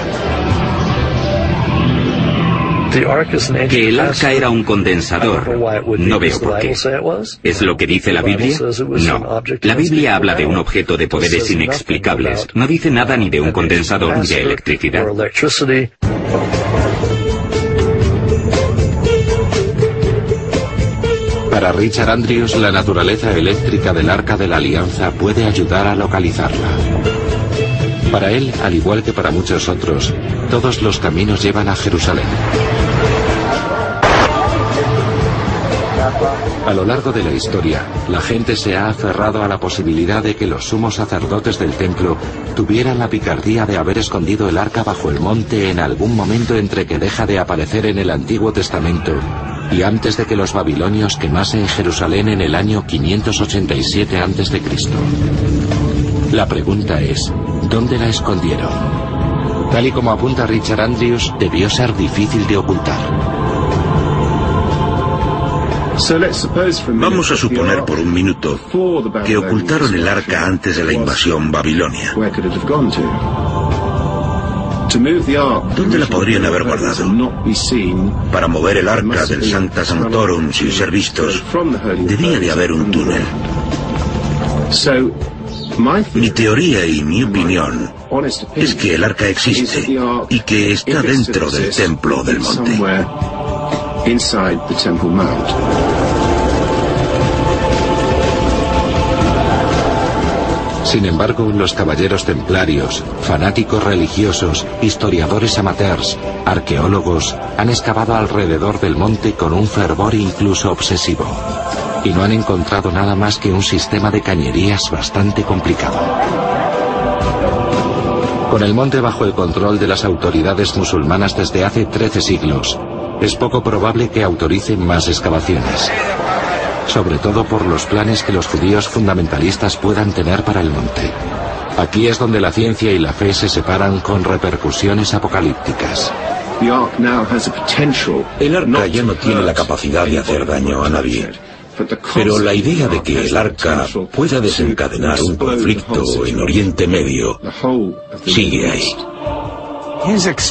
Que el arca era un condensador. No veo por qué. ¿Es lo que dice la Biblia? No. La Biblia habla de un objeto de poderes inexplicables. No dice nada ni de un condensador ni de electricidad. Para Richard Andrews, la naturaleza eléctrica del Arca de la Alianza puede ayudar a localizarla. Para él, al igual que para muchos otros, todos los caminos llevan a Jerusalén. A lo largo de la historia, la gente se ha aferrado a la posibilidad de que los sumos sacerdotes del templo tuvieran la picardía de haber escondido el arca bajo el monte en algún momento entre que deja de aparecer en el Antiguo Testamento y antes de que los babilonios quemasen Jerusalén en el año 587 a.C. La pregunta es, ¿dónde la escondieron? Tal y como apunta Richard Andrews, debió ser difícil de ocultar. Vamos a suponer por un minuto que ocultaron el arca antes de la invasión babilonia. ¿Dónde la podrían haber guardado? Para mover el arca del Sancta Sanctorum sin ser vistos, debía de haber un túnel. Mi teoría y mi opinión es que el arca existe y que está dentro del templo del monte. Sin embargo, los caballeros templarios, fanáticos religiosos, historiadores amateurs, arqueólogos, han excavado alrededor del monte con un fervor incluso obsesivo. Y no han encontrado nada más que un sistema de cañerías bastante complicado. Con el monte bajo el control de las autoridades musulmanas desde hace 13 siglos, es poco probable que autoricen más excavaciones sobre todo por los planes que los judíos fundamentalistas puedan tener para el monte. Aquí es donde la ciencia y la fe se separan con repercusiones apocalípticas. El arca ya no tiene la capacidad de hacer daño a nadie. Pero la idea de que el arca pueda desencadenar un conflicto en Oriente Medio sigue ahí.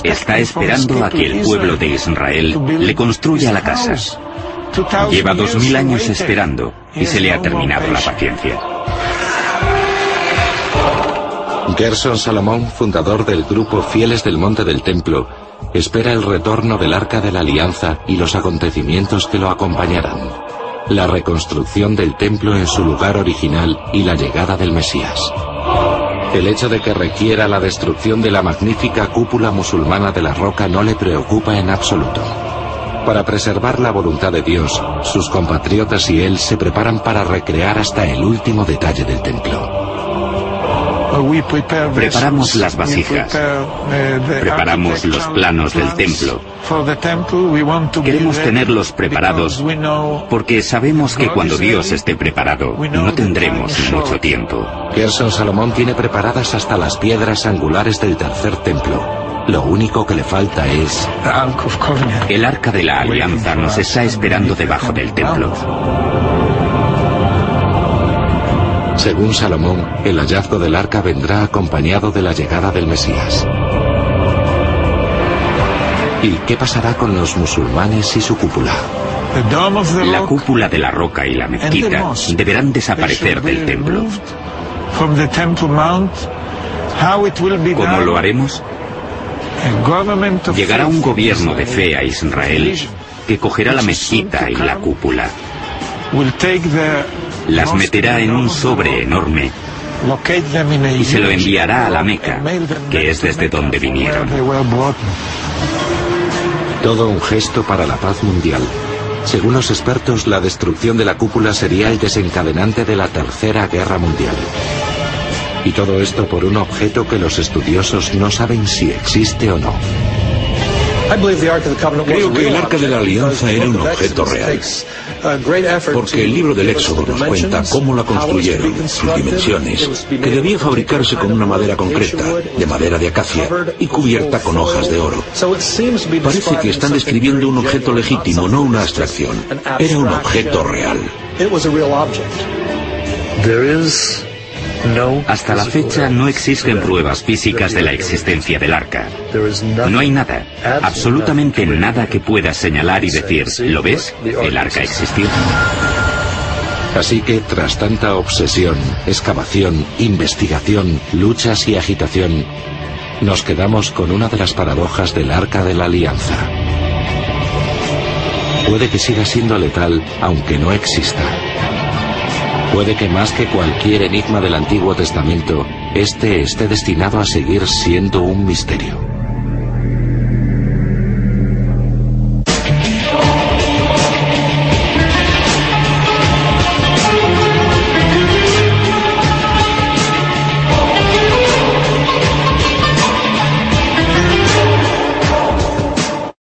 Está esperando a que el pueblo de Israel le construya la casa. Lleva dos mil años esperando y se le ha terminado la paciencia. Gerson Salomón, fundador del grupo Fieles del Monte del Templo, espera el retorno del Arca de la Alianza y los acontecimientos que lo acompañarán. La reconstrucción del templo en su lugar original y la llegada del Mesías. El hecho de que requiera la destrucción de la magnífica cúpula musulmana de la roca no le preocupa en absoluto. Para preservar la voluntad de Dios, sus compatriotas y él se preparan para recrear hasta el último detalle del templo. Preparamos las vasijas. Preparamos los planos del templo. Queremos tenerlos preparados porque sabemos que cuando Dios esté preparado no tendremos mucho tiempo. Gerson Salomón tiene preparadas hasta las piedras angulares del tercer templo. Lo único que le falta es... El arca de la alianza nos está esperando debajo del templo. Según Salomón, el hallazgo del arca vendrá acompañado de la llegada del Mesías. ¿Y qué pasará con los musulmanes y su cúpula? La cúpula de la roca y la mezquita deberán desaparecer del templo. ¿Cómo lo haremos? Llegará un gobierno de fe a Israel que cogerá la mezquita y la cúpula. Las meterá en un sobre enorme y se lo enviará a la Meca, que es desde donde vinieron. Todo un gesto para la paz mundial. Según los expertos, la destrucción de la cúpula sería el desencadenante de la Tercera Guerra Mundial. Y todo esto por un objeto que los estudiosos no saben si existe o no. Creo que el Arca de la Alianza era un objeto real, porque el libro del Éxodo nos cuenta cómo la construyeron, sus dimensiones, que debía fabricarse con una madera concreta, de madera de acacia, y cubierta con hojas de oro. Parece que están describiendo un objeto legítimo, no una abstracción. Era un objeto real. Hasta la fecha no existen pruebas físicas de la existencia del arca. No hay nada, absolutamente nada que pueda señalar y decir, ¿lo ves? El arca existió. Así que tras tanta obsesión, excavación, investigación, luchas y agitación, nos quedamos con una de las paradojas del arca de la alianza. Puede que siga siendo letal aunque no exista. Puede que más que cualquier enigma del Antiguo Testamento, este esté destinado a seguir siendo un misterio.